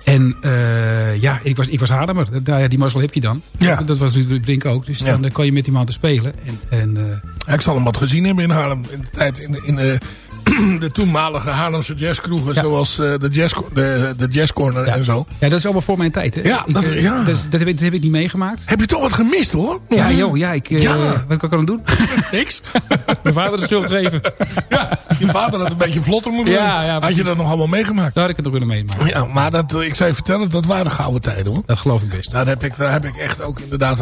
En eh, ja, ik was, ik was. Nou ja, die mazzel heb je dan. Ja. Dat was Ruud Brink ook. Dus Ja. dan eh, kan je met die man te spelen. En, en, eh, Ja, ik zal hem wat gezien hebben in Haarlem. In de tijd in in de, de toenmalige Haarlemse jazzkroegen. Ja. Zoals eh, de, jazz, de, de Jazz Corner en zo. ja, dat is allemaal voor mijn tijd. Hè? Ja, dat- eh, ja. Dat, is- dat heb, ik, dat heb ik niet meegemaakt. Heb je toch wat gemist hoor? Ja, joh, ja, ik, eh, wat kan ik aan doen? Niks. Mijn vader de schuld geven. ja, je vader had een beetje vlotter moeten Ja, Had je dat nog allemaal meegemaakt? Daar had ik het nog willen meemaken. Ja, maar dat, ik zou je vertellen, dat waren gouden tijden hoor. Dat geloof ik best. Daar heb ik, daar heb ik echt ook inderdaad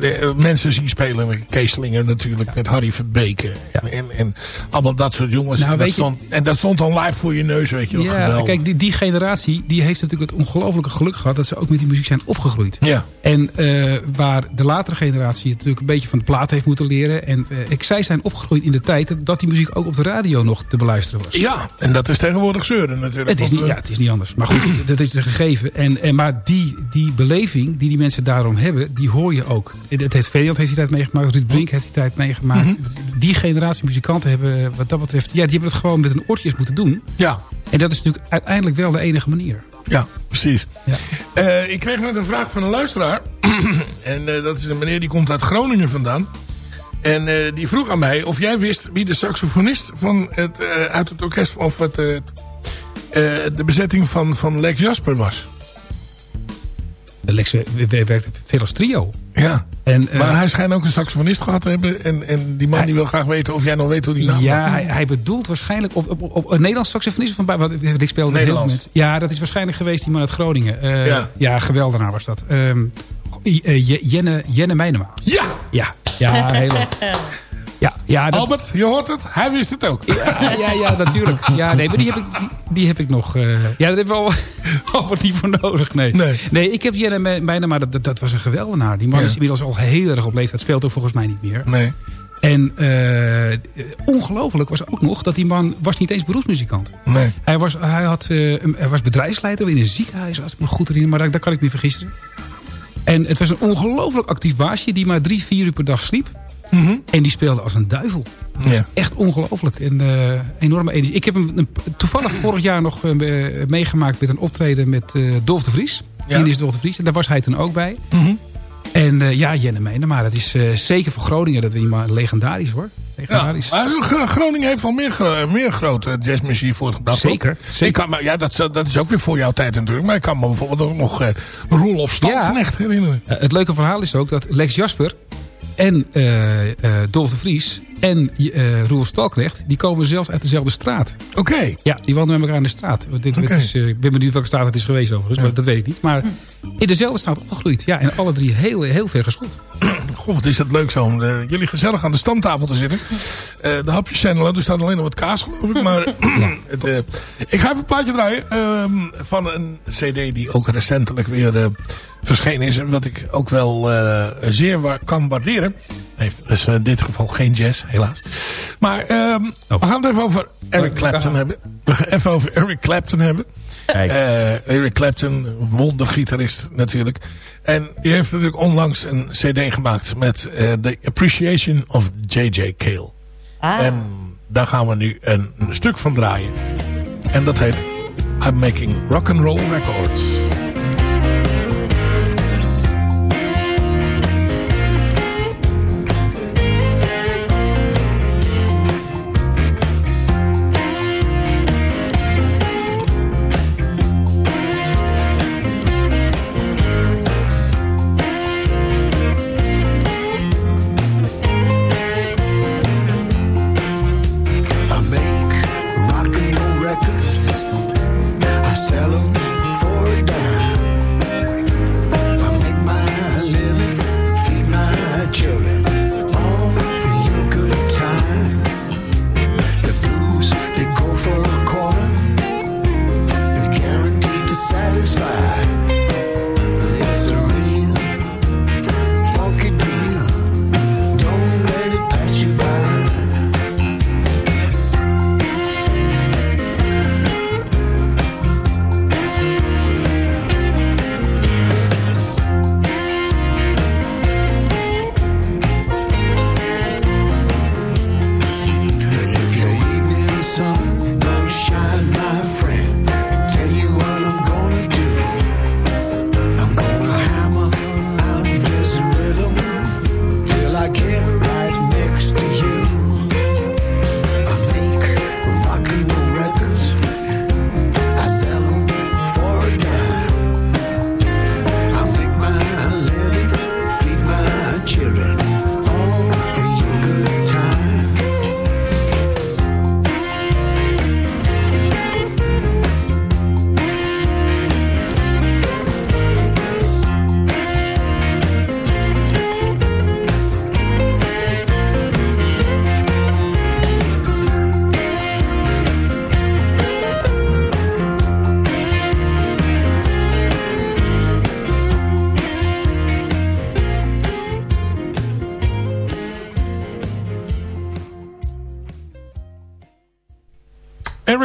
de, eh, mensen zien spelen. Met Keeslinger natuurlijk, met Harry Verbeke. En, en, en allemaal dat soort jongens. Nou, en, dat stond, en dat stond dan live voor je neus, weet je wel. Ja, geweldig. kijk, die, die generatie die heeft natuurlijk het ongelofelijke geluk gehad... dat ze ook met die muziek zijn opgegroeid. Ja. En eh, waar de latere generatie het natuurlijk een beetje van de plaat heeft moeten leren... en eh, ik, zij zijn opgegroeid in de tijd dat die muziek ook op de radio nog te beluisteren was. Ja, en dat is tegenwoordig zeuren natuurlijk. Het is, niet, ja, eh, het is niet anders. Maar goed, dat is een gegeven. En, en, maar die, die beleving die die mensen daarom hebben, die hoor je ook. Het heeft Ferdinand heeft die tijd meegemaakt. Ruud Brink heeft die tijd meegemaakt. Mhm. Die generatie muzikanten hebben wat dat betreft... Ja, die hebben het gewoon met een oortjes moeten doen. Ja. En dat is natuurlijk uiteindelijk wel de enige manier. Ja, precies. Ja. Eh, ik kreeg net een vraag van een luisteraar. en eh, dat is een meneer die komt uit Groningen vandaan. En eh, die vroeg aan mij of jij wist wie de saxofonist van het, eh, uit het orkest... of het, eh, eh, de bezetting van, van Lex Jasper was. Lex we- we- werkt veel als trio. Ja. En, eh, maar hij schijnt ook een saxofonist gehad te hebben. En, en die man die wil graag weten of jij nog weet hoe die naam Ja, hij, hij bedoelt waarschijnlijk op, op, op, op een Nederlands saxofonist. Van, wat, ik speelde heel Nederlands. Ja, dat is waarschijnlijk geweest die man uit Groningen. Eh, Ja. ja. geweldenaar was dat. Ehm, eh, Je- Jenne, Jenne Meinema. Ja! Ja, ja, heel Ja, ja, dat, Albert, je hoort het. Hij wist het ook. ja, ja, ja, natuurlijk. Ja, nee, maar die heb ik, die, die heb ik nog... eh, ja, daar hebben we al, wat niet voor nodig. Nee, Nee. ik heb Jenne Me- Meinema, dat, dat, dat was een geweldenaar. Die man Ja. is inmiddels al heel erg op leeftijd. Speelt ook volgens mij niet meer. Nee. En eh, ongelooflijk was ook nog dat die man was niet eens beroepsmuzikant. Nee. Hij was, hij had, eh, hij was bedrijfsleider in een ziekenhuis, als ik me goed herinner. Maar daar, daar kan ik me vergissen. En het was een ongelooflijk actief baasje die maar drie, vier uur per dag sliep. En die speelde als een duivel. Ja. Echt ongelooflijk. En eh, enorme energie. Ik heb hem een- toevallig vorig jaar nog eh, meegemaakt met een optreden met eh Dolf de Vries. Ja. Indisch Dolf de Vries. En daar was hij toen ook bij. Mhm. En eh, ja, Jenne Mene, maar het is eh, zeker voor Groningen dat we iemand legendarisch hoor. Ja, Legendarisch. maar Gro- Groningen heeft al meer, meer grote jazzmuziek voortgebracht. Zeker, zeker. Ik kan, me- ja, dat, dat is ook weer voor jouw tijd natuurlijk. Maar ik kan me bijvoorbeeld ook nog eh Roelof Stalknecht herinneren. Eh, het leuke verhaal is ook dat Lex Jasper en eh Dolf de Vries en eh Roel Stalknecht... die komen zelfs uit dezelfde straat. Oké. Ja, die woonden met elkaar in de straat. Dit Oké. is, ik ben benieuwd welke straat het is geweest overigens, maar dat weet ik niet. Maar in dezelfde straat opgegroeid. Ja, en alle drie heel, heel ver geschot. Goh, wat is het leuk zo om jullie gezellig aan de stamtafel te zitten. De hapjes zijn er, er staat alleen nog wat kaas geloof ik. Maar het, ik ga even een plaatje draaien ehm, van een cd die ook recentelijk weer verschenen is. En wat ik ook wel eh, zeer wa- kan waarderen. Heeft dus in dit geval geen jazz, helaas. Maar ehm, we gaan het even over Eric Clapton hebben. We gaan even over Eric Clapton hebben. Eh, Eric Clapton, wondergitarist natuurlijk. En die heeft natuurlijk onlangs een cd gemaakt met eh, The Appreciation of J.J. Cale. En daar gaan we nu een, een stuk van draaien. En dat heet I'm Making Rock and Roll Records.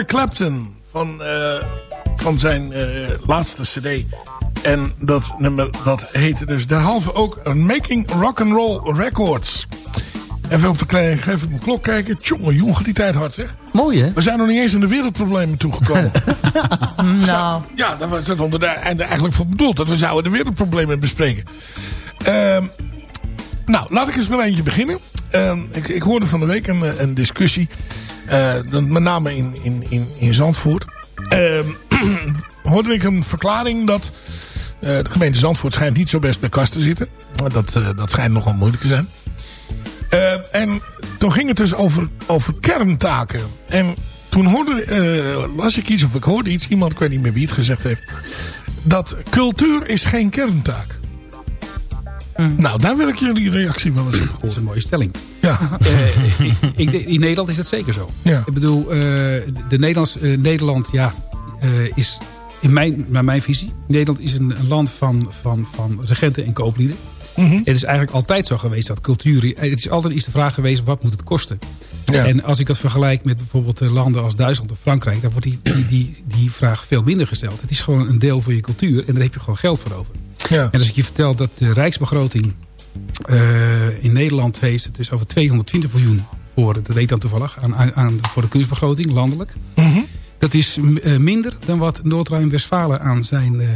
Clapton van, eh, van zijn eh, laatste cd. En dat nummer dat heette dus derhalve ook Making Rock and Roll Records. Even op de kleine, even op mijn klok kijken. Tjonge, jong gaat die tijd hard zeg. Mooi hè? We zijn nog niet eens in de wereldproblemen toegekomen. Nou, ja, daar was het onder de einde eigenlijk voor bedoeld. Dat we zouden de wereldproblemen bespreken. Ehm, nou, laat ik eens met eentje beginnen. Ehm, ik, ik hoorde van de week een, eh, een discussie. Eh, dat met name in, in, in, in Zandvoort. Ehm, hoorde ik een verklaring dat... eh, de gemeente Zandvoort schijnt niet zo best bij kast te zitten. Maar Dat, eh, dat schijnt nogal moeilijk te zijn. Eh, en toen ging het dus over, over kerntaken. En toen hoorde, eh, las ik iets, of ik hoorde iets, iemand, ik weet niet meer wie het gezegd heeft. Dat cultuur is geen kerntaak. Nou, daar wil ik jullie reactie wel eens op horen. Dat is een mooie stelling. Ja. Eh, ik, ik in Nederland is dat zeker zo. Ja. Ik bedoel, eh, de Nederlands, eh, Nederland ja, is in mijn, naar mijn visie... Nederland is een, een land van, van, van regenten en kooplieden. Mhm. Het is eigenlijk altijd zo geweest dat cultuur... Het is altijd iets de vraag geweest, wat moet het kosten? Ja. En als ik dat vergelijk met bijvoorbeeld landen als Duitsland of Frankrijk... dan wordt die, die, die, die vraag veel minder gesteld. Het is gewoon een deel van je cultuur en daar heb je gewoon geld voor over. Ja. En als ik je vertel dat de rijksbegroting in Nederland heeft... het is over 220 miljoen voor, dat weet dan toevallig... Aan, aan, voor de kunstbegroting, landelijk. Mhm. Dat is eh, minder dan wat Noord-Rijn-Westfalen aan, zijn, eh,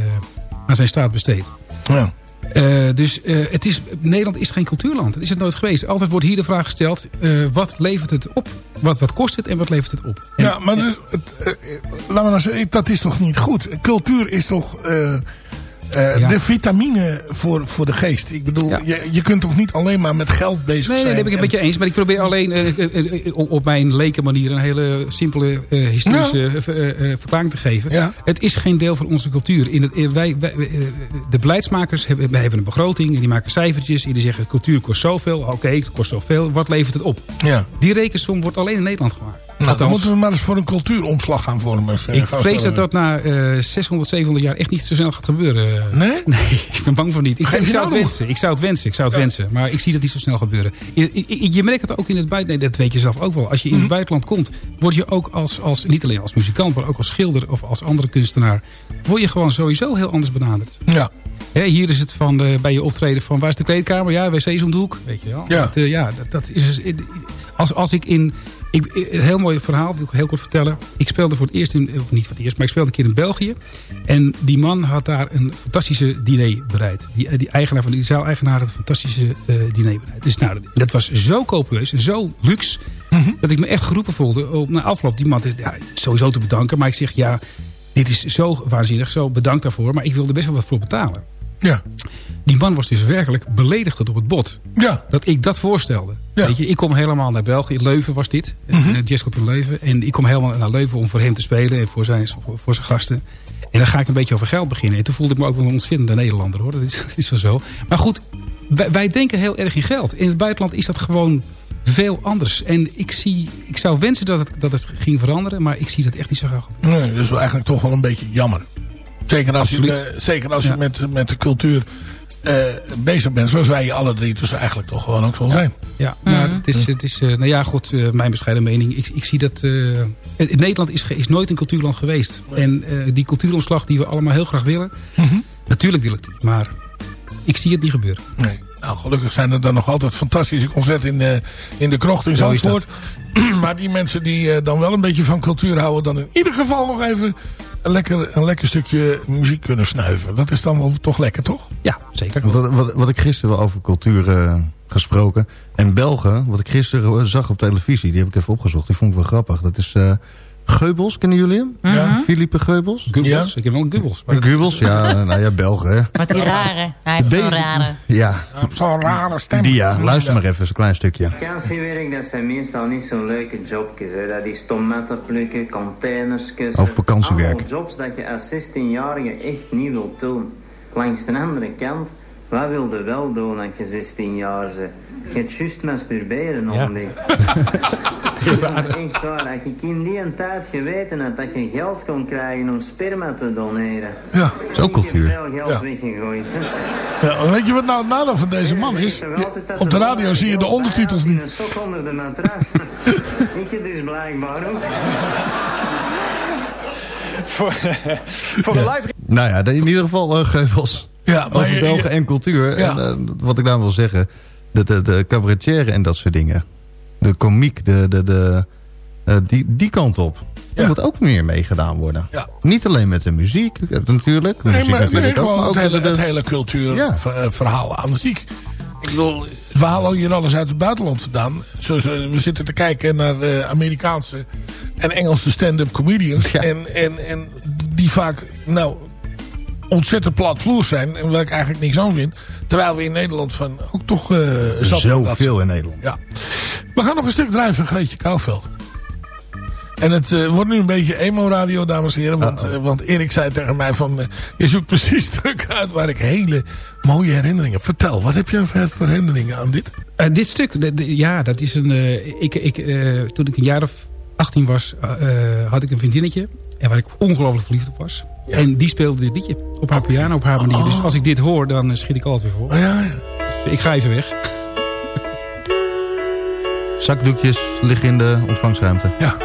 aan zijn staat besteedt. Ja. Eh, dus eh, het is, Nederland is geen cultuurland. Dat is het nooit geweest. Altijd wordt hier de vraag gesteld... eh, wat levert het op? Wat, wat kost het en wat levert het op? En- Ja, maar dus, het, eh, eh, laten we nou zeggen, dat is toch niet goed? Cultuur is toch eh, Ja. de vitamine voor, voor de geest? Ik bedoel, je, je kunt toch niet alleen maar met geld bezig Nee, nee, zijn? dat ben ik het met je eens. Maar ik probeer alleen eh, eh, op- mijn leken manier... een hele simpele historische verklaring te geven. Het is geen deel van onze cultuur. In het, wij, wij, de beleidsmakers hebben, wij hebben een begroting... en die maken cijfertjes. En die zeggen, cultuur kost zoveel. Oké, het kost zoveel. Wat levert het op? Ja. Die rekensom wordt alleen in Nederland gemaakt. Nou, dan moeten we maar eens voor een cultuuromslag gaan vormen. eh, ik vrees dat dat na eh 600, 700 jaar echt niet zo snel gaat gebeuren. Nee? Nee, ik ben bang voor niet. Ik, zou nou het nog? wensen. Ik zou het wensen. Ik zou het wensen. Maar ik zie dat niet zo snel gebeuren. Je, je, je merkt het ook in het buitenland. Nee, dat weet je zelf ook wel. Als je in Mhm. het buitenland komt, word je ook als, als, niet alleen als muzikant, maar ook als schilder of als andere kunstenaar, word je gewoon sowieso heel anders benaderd. Ja. Hier is het van de, bij je optreden van waar is de kleedkamer? Ja, wc is om de hoek. Weet je wel. Ja. Dat, eh, ja, dat, dat is, als, als ik in... Ik, een heel mooi verhaal, wil ik heel kort vertellen. Ik speelde voor het eerst, in, of niet voor het eerst, maar ik speelde een keer in België. En die man had daar een fantastische diner bereid. Die, eh, die eigenaar van die zaal-eigenaar had een fantastische eh, diner bereid. Dus nou, dat- was zo copieuus en zo luxe... dat ik me echt geroepen voelde om na afloop die man ja, sowieso te bedanken. Maar ik zeg, ja, dit is zo waanzinnig, zo bedankt daarvoor. Maar ik wil er best wel wat voor betalen. Ja. Die man was dus werkelijk beledigd op het bot. Ja. Dat ik dat voorstelde. Ja. Weet je, ik kom helemaal naar België. Leuven was dit. Jazzclub in Leuven. En ik kom helemaal naar Leuven om voor hem te spelen. En voor zijn, voor, voor zijn gasten. En dan ga ik een beetje over geld beginnen. En toen voelde ik me ook wel een ontzettende Nederlander hoor. Dat is, dat is wel zo. Maar goed, wij, wij denken heel erg in geld. In het buitenland is dat gewoon veel anders. En ik, zie, ik zou wensen dat het, dat het ging veranderen. Maar ik zie dat echt niet zo graag. Nee, dat is wel eigenlijk toch wel een beetje jammer. Zeker als je, zeker als je met, met de cultuur eh, bezig bent. Zoals wij alle drie dus eigenlijk toch gewoon ook wel zijn. Ja, maar het is, het is eh, nou ja, goed, eh, mijn bescheiden mening. Ik, ik zie dat, eh, het- Nederland is, is nooit een cultuurland geweest. En eh, die cultuuromslag die we allemaal heel graag willen, natuurlijk wil ik die. Maar ik zie het niet gebeuren. Nee. Nou, gelukkig zijn er dan nog altijd fantastische concerten in, de in de krocht in Zo is Zandvoort. maar die mensen die eh, dan wel een beetje van cultuur houden... dan in ieder geval nog even een lekker, een lekker stukje muziek kunnen snuiven. Dat is dan wel toch lekker, toch? Ja, zeker. Wat, wat, wat ik gisteren wel over cultuur eh, gesproken. En Belgen, wat ik gisteren eh, zag op televisie, die heb ik even opgezocht. Die vond ik wel grappig. Dat is eh Geubels, kennen jullie hem? Ja. Philippe Geubels? Gubbels, ik heb wel een Gubbels. maar- Geubels, ja, nou ja, Belgen. hè. Wat die rare. Hij heeft zo'n rare. Ja, Zo'n rare stem. die ja. Luister maar even, een klein stukje. Vakantiewerk, dat zijn meestal niet zo'n leuke jobjes. Hè. Dat is tomaten plukken, containersjes. Of vakantiewerk. Allemaal jobs dat je als 16-jarige echt niet wilt doen. Langs de andere kant, wat wilde wel doen als je 16 jaar bent? Je hebt juist masturberen Ja. ontdekt. Ja, echt waar. Als ik in die tijd geweten had dat je geld kon krijgen om sperma te doneren. Ja. is ook Ik heb cultuur. veel geld Ja. weggegooid. Hè. Ja, weet je wat nou het nadeel van deze man is? Op de radio zie je de ondertitels In een niet. sok onder de matras. ik dus blijkbaar ook. voor, voor een live... Nou ja, in ieder geval Geubels. Ja, maar Over je- Belgen je- en cultuur. Ja. En, eh, wat ik daar wil zeggen. De, de, de cabaretière en dat soort dingen. De komiek, de, de, de, eh, die, die kant op. Er moet ook meer meegedaan worden. Ja. Niet alleen met de muziek eh, natuurlijk. De Nee, muziek maar nee, natuurlijk ook. gewoon Maar ook het hele, de- het hele cultuurverhaal aan muziek. Ik bedoel, we halen hier alles uit het buitenland vandaan. Zoals, we zitten te kijken naar eh, Amerikaanse en Engelse stand-up comedians. En, en, en die vaak nou, ontzettend platvloers zijn. En waar ik eigenlijk niks aan vind. Terwijl we in Nederland van ook toch eh zat Zoveel in Nederland. Ja. We gaan nog een stuk draaien van Greetje Kouwveld. En het eh, wordt nu een beetje emo-radio, dames en heren. Want, eh, want Erik zei tegen mij van... je zoekt precies stuk uit waar ik hele mooie herinneringen... Vertel, wat heb je voor herinneringen aan dit? Dit stuk, de- de- ja, dat is een... eh, ik, ik, eh, toen ik een jaar of 18 was, had ik een vriendinnetje. En waar ik ongelooflijk verliefd op was. En die speelde dit liedje op haar piano, op haar manier. Dus als ik dit hoor, dan eh, schiet ik altijd weer voor. Oh, ja, ja. Ik ga even weg. Zakdoekjes liggen in de ontvangstruimte. Ja.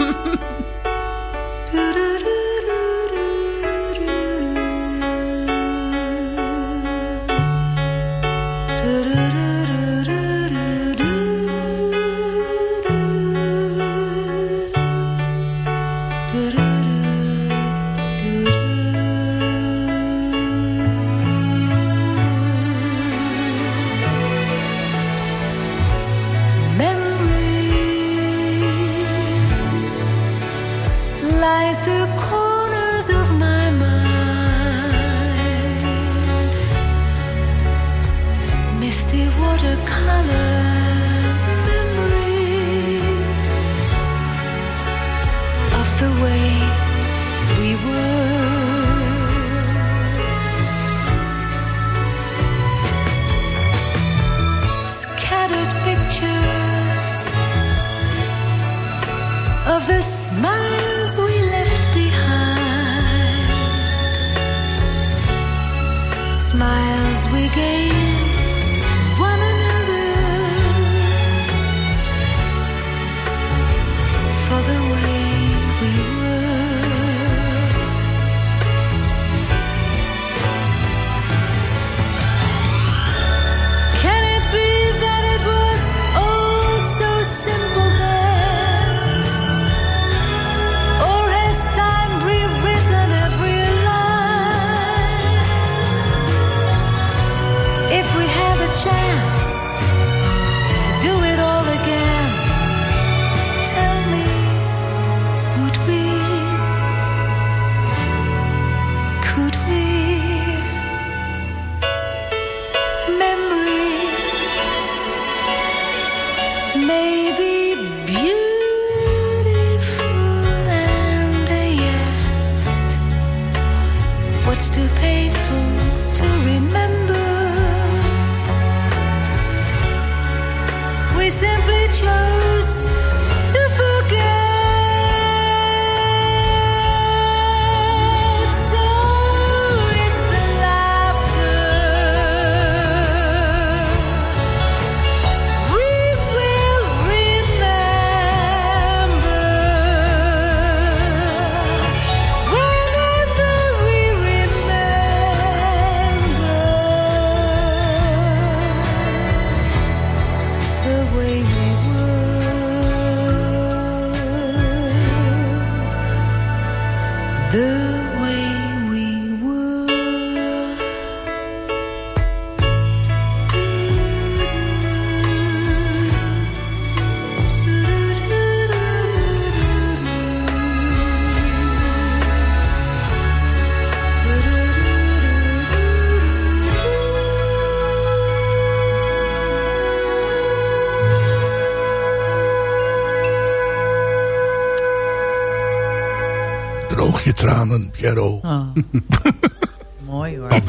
Tranen, Piero. Mooi hoor.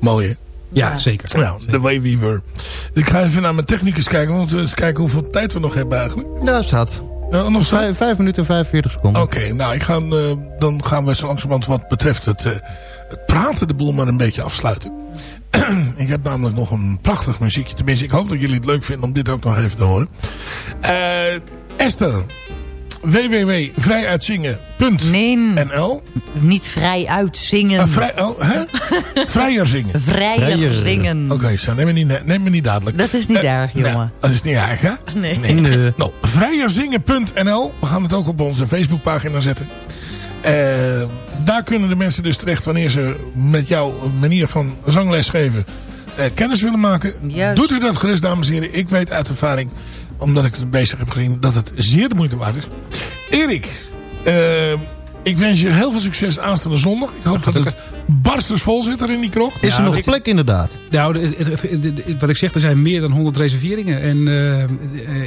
Mooi hè? Ja, zeker. Ja, Way We Were. Ik ga even naar mijn technicus kijken. Want we eens kijken hoeveel tijd we nog hebben eigenlijk. Ja, staat. Nog zo? Vijf, vijf minuten en 45 seconden. Oké, nou ik ga, eh, dan gaan we zo langzamerhand wat betreft het, eh, het praten de boel maar een beetje afsluiten. ik heb namelijk nog een prachtig muziekje. Tenminste, ik hoop dat jullie het leuk vinden om dit ook nog even te horen. Eh, Esther, www.vrijuitzingen.nl Niet vrij uitzingen. Ah, vrij, oh, hè? Vrijer zingen. Vrijer zingen. Oké, zo, neem, me niet, neem me niet dadelijk. Dat is niet Eh, erg, nee, jongen. dat is niet erg, hè? Nee. Nee. Nou, vrijerzingen.nl. We gaan het ook op onze Facebookpagina zetten. Eh, daar kunnen de mensen dus terecht wanneer ze met jouw manier van zangles geven eh, kennis willen maken. Juist. Doet u dat gerust, dames en heren. Ik weet uit ervaring, omdat ik het bezig heb gezien, dat het zeer de moeite waard is. Erik, eh, ik wens je heel veel succes aanstaande zondag. Ik hoop dat het barstens vol zit er in die krocht. Is er nog plek inderdaad? Nou, het- het- het- het- wat ik zeg, er zijn meer dan 100 reserveringen. En eh, eh,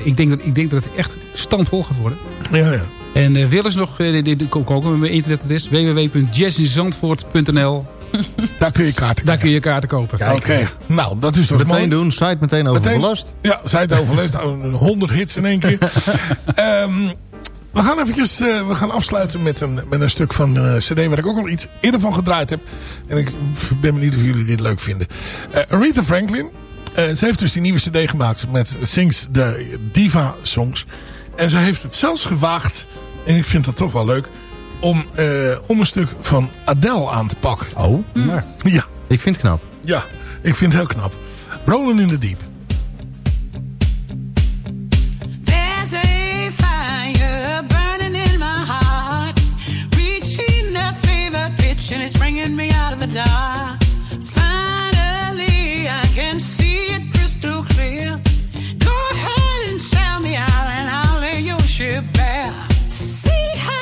ik, denk dat, ik denk dat het echt standvol gaat worden. Ja, ja. En eh willen ze nog, die- die- kom ook met mijn internetadres. www.jazzinzandvoort.nl Daar kun je kaarten Daar kun je kaarten kopen. Oké, nou dat is toch Meteen mooi. doen, site meteen overbelast. Ja, zij het overlast. Nou, 100 hits in één keer. Ehm, We gaan eventjes eh, we gaan afsluiten met een, met een stuk van een cd waar ik ook al iets eerder van gedraaid heb. En ik ben benieuwd of jullie dit leuk vinden. Eh, Aretha Franklin. eh, ze heeft dus die nieuwe cd gemaakt met Sings de Diva Songs. En ze heeft het zelfs gewaagd, en ik vind dat toch wel leuk, om, eh, om een stuk van Adele aan te pakken. Oh, maar. Ja. Ik vind het knap. Ja, ik vind het heel knap. Rolling in the Deep. There's a fire burning in my heart, reaching a fever pitch, and it's bringing me out of the dark. Finally, I can see it crystal clear. Go ahead and sell me out, and I'll lay your ship bare. See how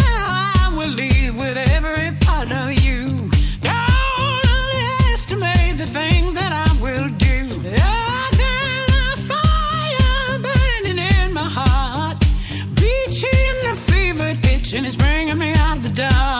will leave with every part of you. Don't underestimate the things that I will do. There's a fire burning in my heart, reaching a fever pitch, and it's bringing me out of the dark.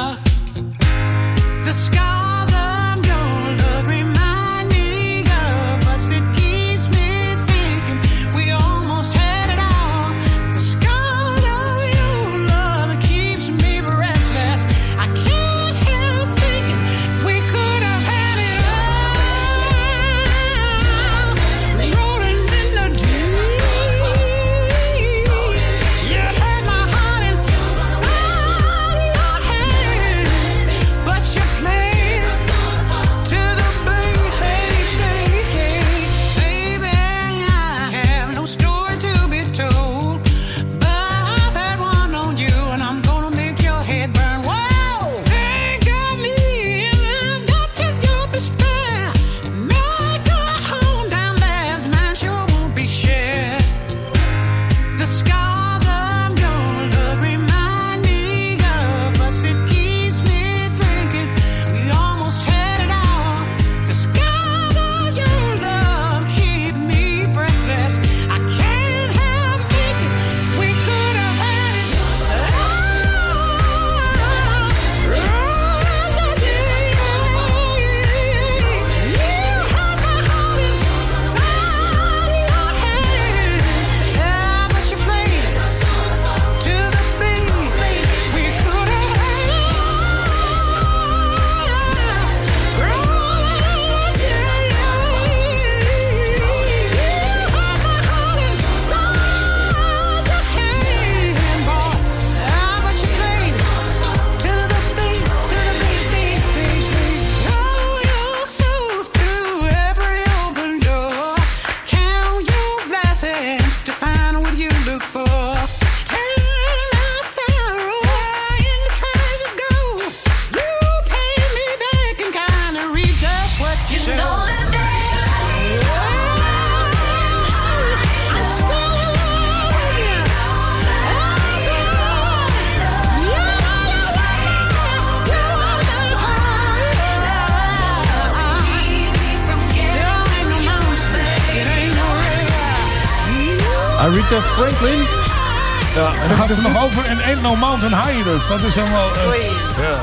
Nog over in Ain't No Mountain High dus. Dat is helemaal... eh, ja.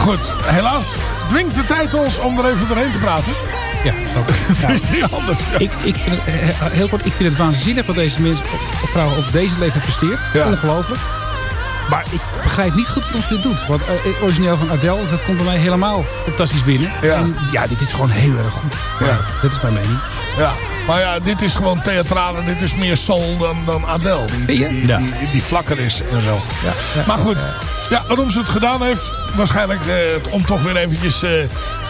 Goed, helaas dwingt de tijd ons om er even doorheen te praten. Ja, Het is niet anders. Ik, ik vind het, eh, heel kort, ik vind het waanzinnig wat deze mensen, of vrouwen op deze leeftijd presteert. Ja. Ongelooflijk. Maar ik begrijp niet goed wat ze dit doet. Want eh, origineel van Adele, dat komt bij mij helemaal fantastisch binnen. Ja. En ja, dit is gewoon heel erg goed. Ja. Dat is mijn mening. Ja, maar ja, dit is gewoon theatraal en dit is meer soul dan, dan Adele. Die, die, die, Ja. die, die vlakker is en zo. Maar goed, ja, waarom ze het gedaan heeft, waarschijnlijk eh, om toch weer eventjes eh,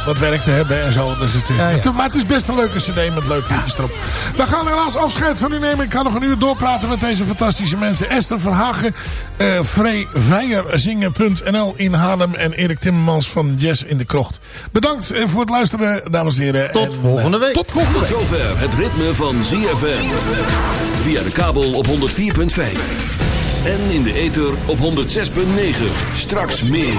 wat werk te hebben en zo. Dus het, is- Ja, ja. het- maar het is best een leuke cd met leuke liedjes erop. We gaan helaas afscheid van u nemen. Ik kan nog een uur doorpraten met deze fantastische mensen. Esther Verhagen, eh Vrij Vrijerzingen.nl in Haarlem en Erik Timmermans van Jazz in de Krocht. Bedankt eh, voor het luisteren, dames en heren. Tot En, volgende eh, week. Tot volgende Tot week. zover het ritme van ZFM. Via de kabel op 104.5. En in de ether op 106.9. Straks meer.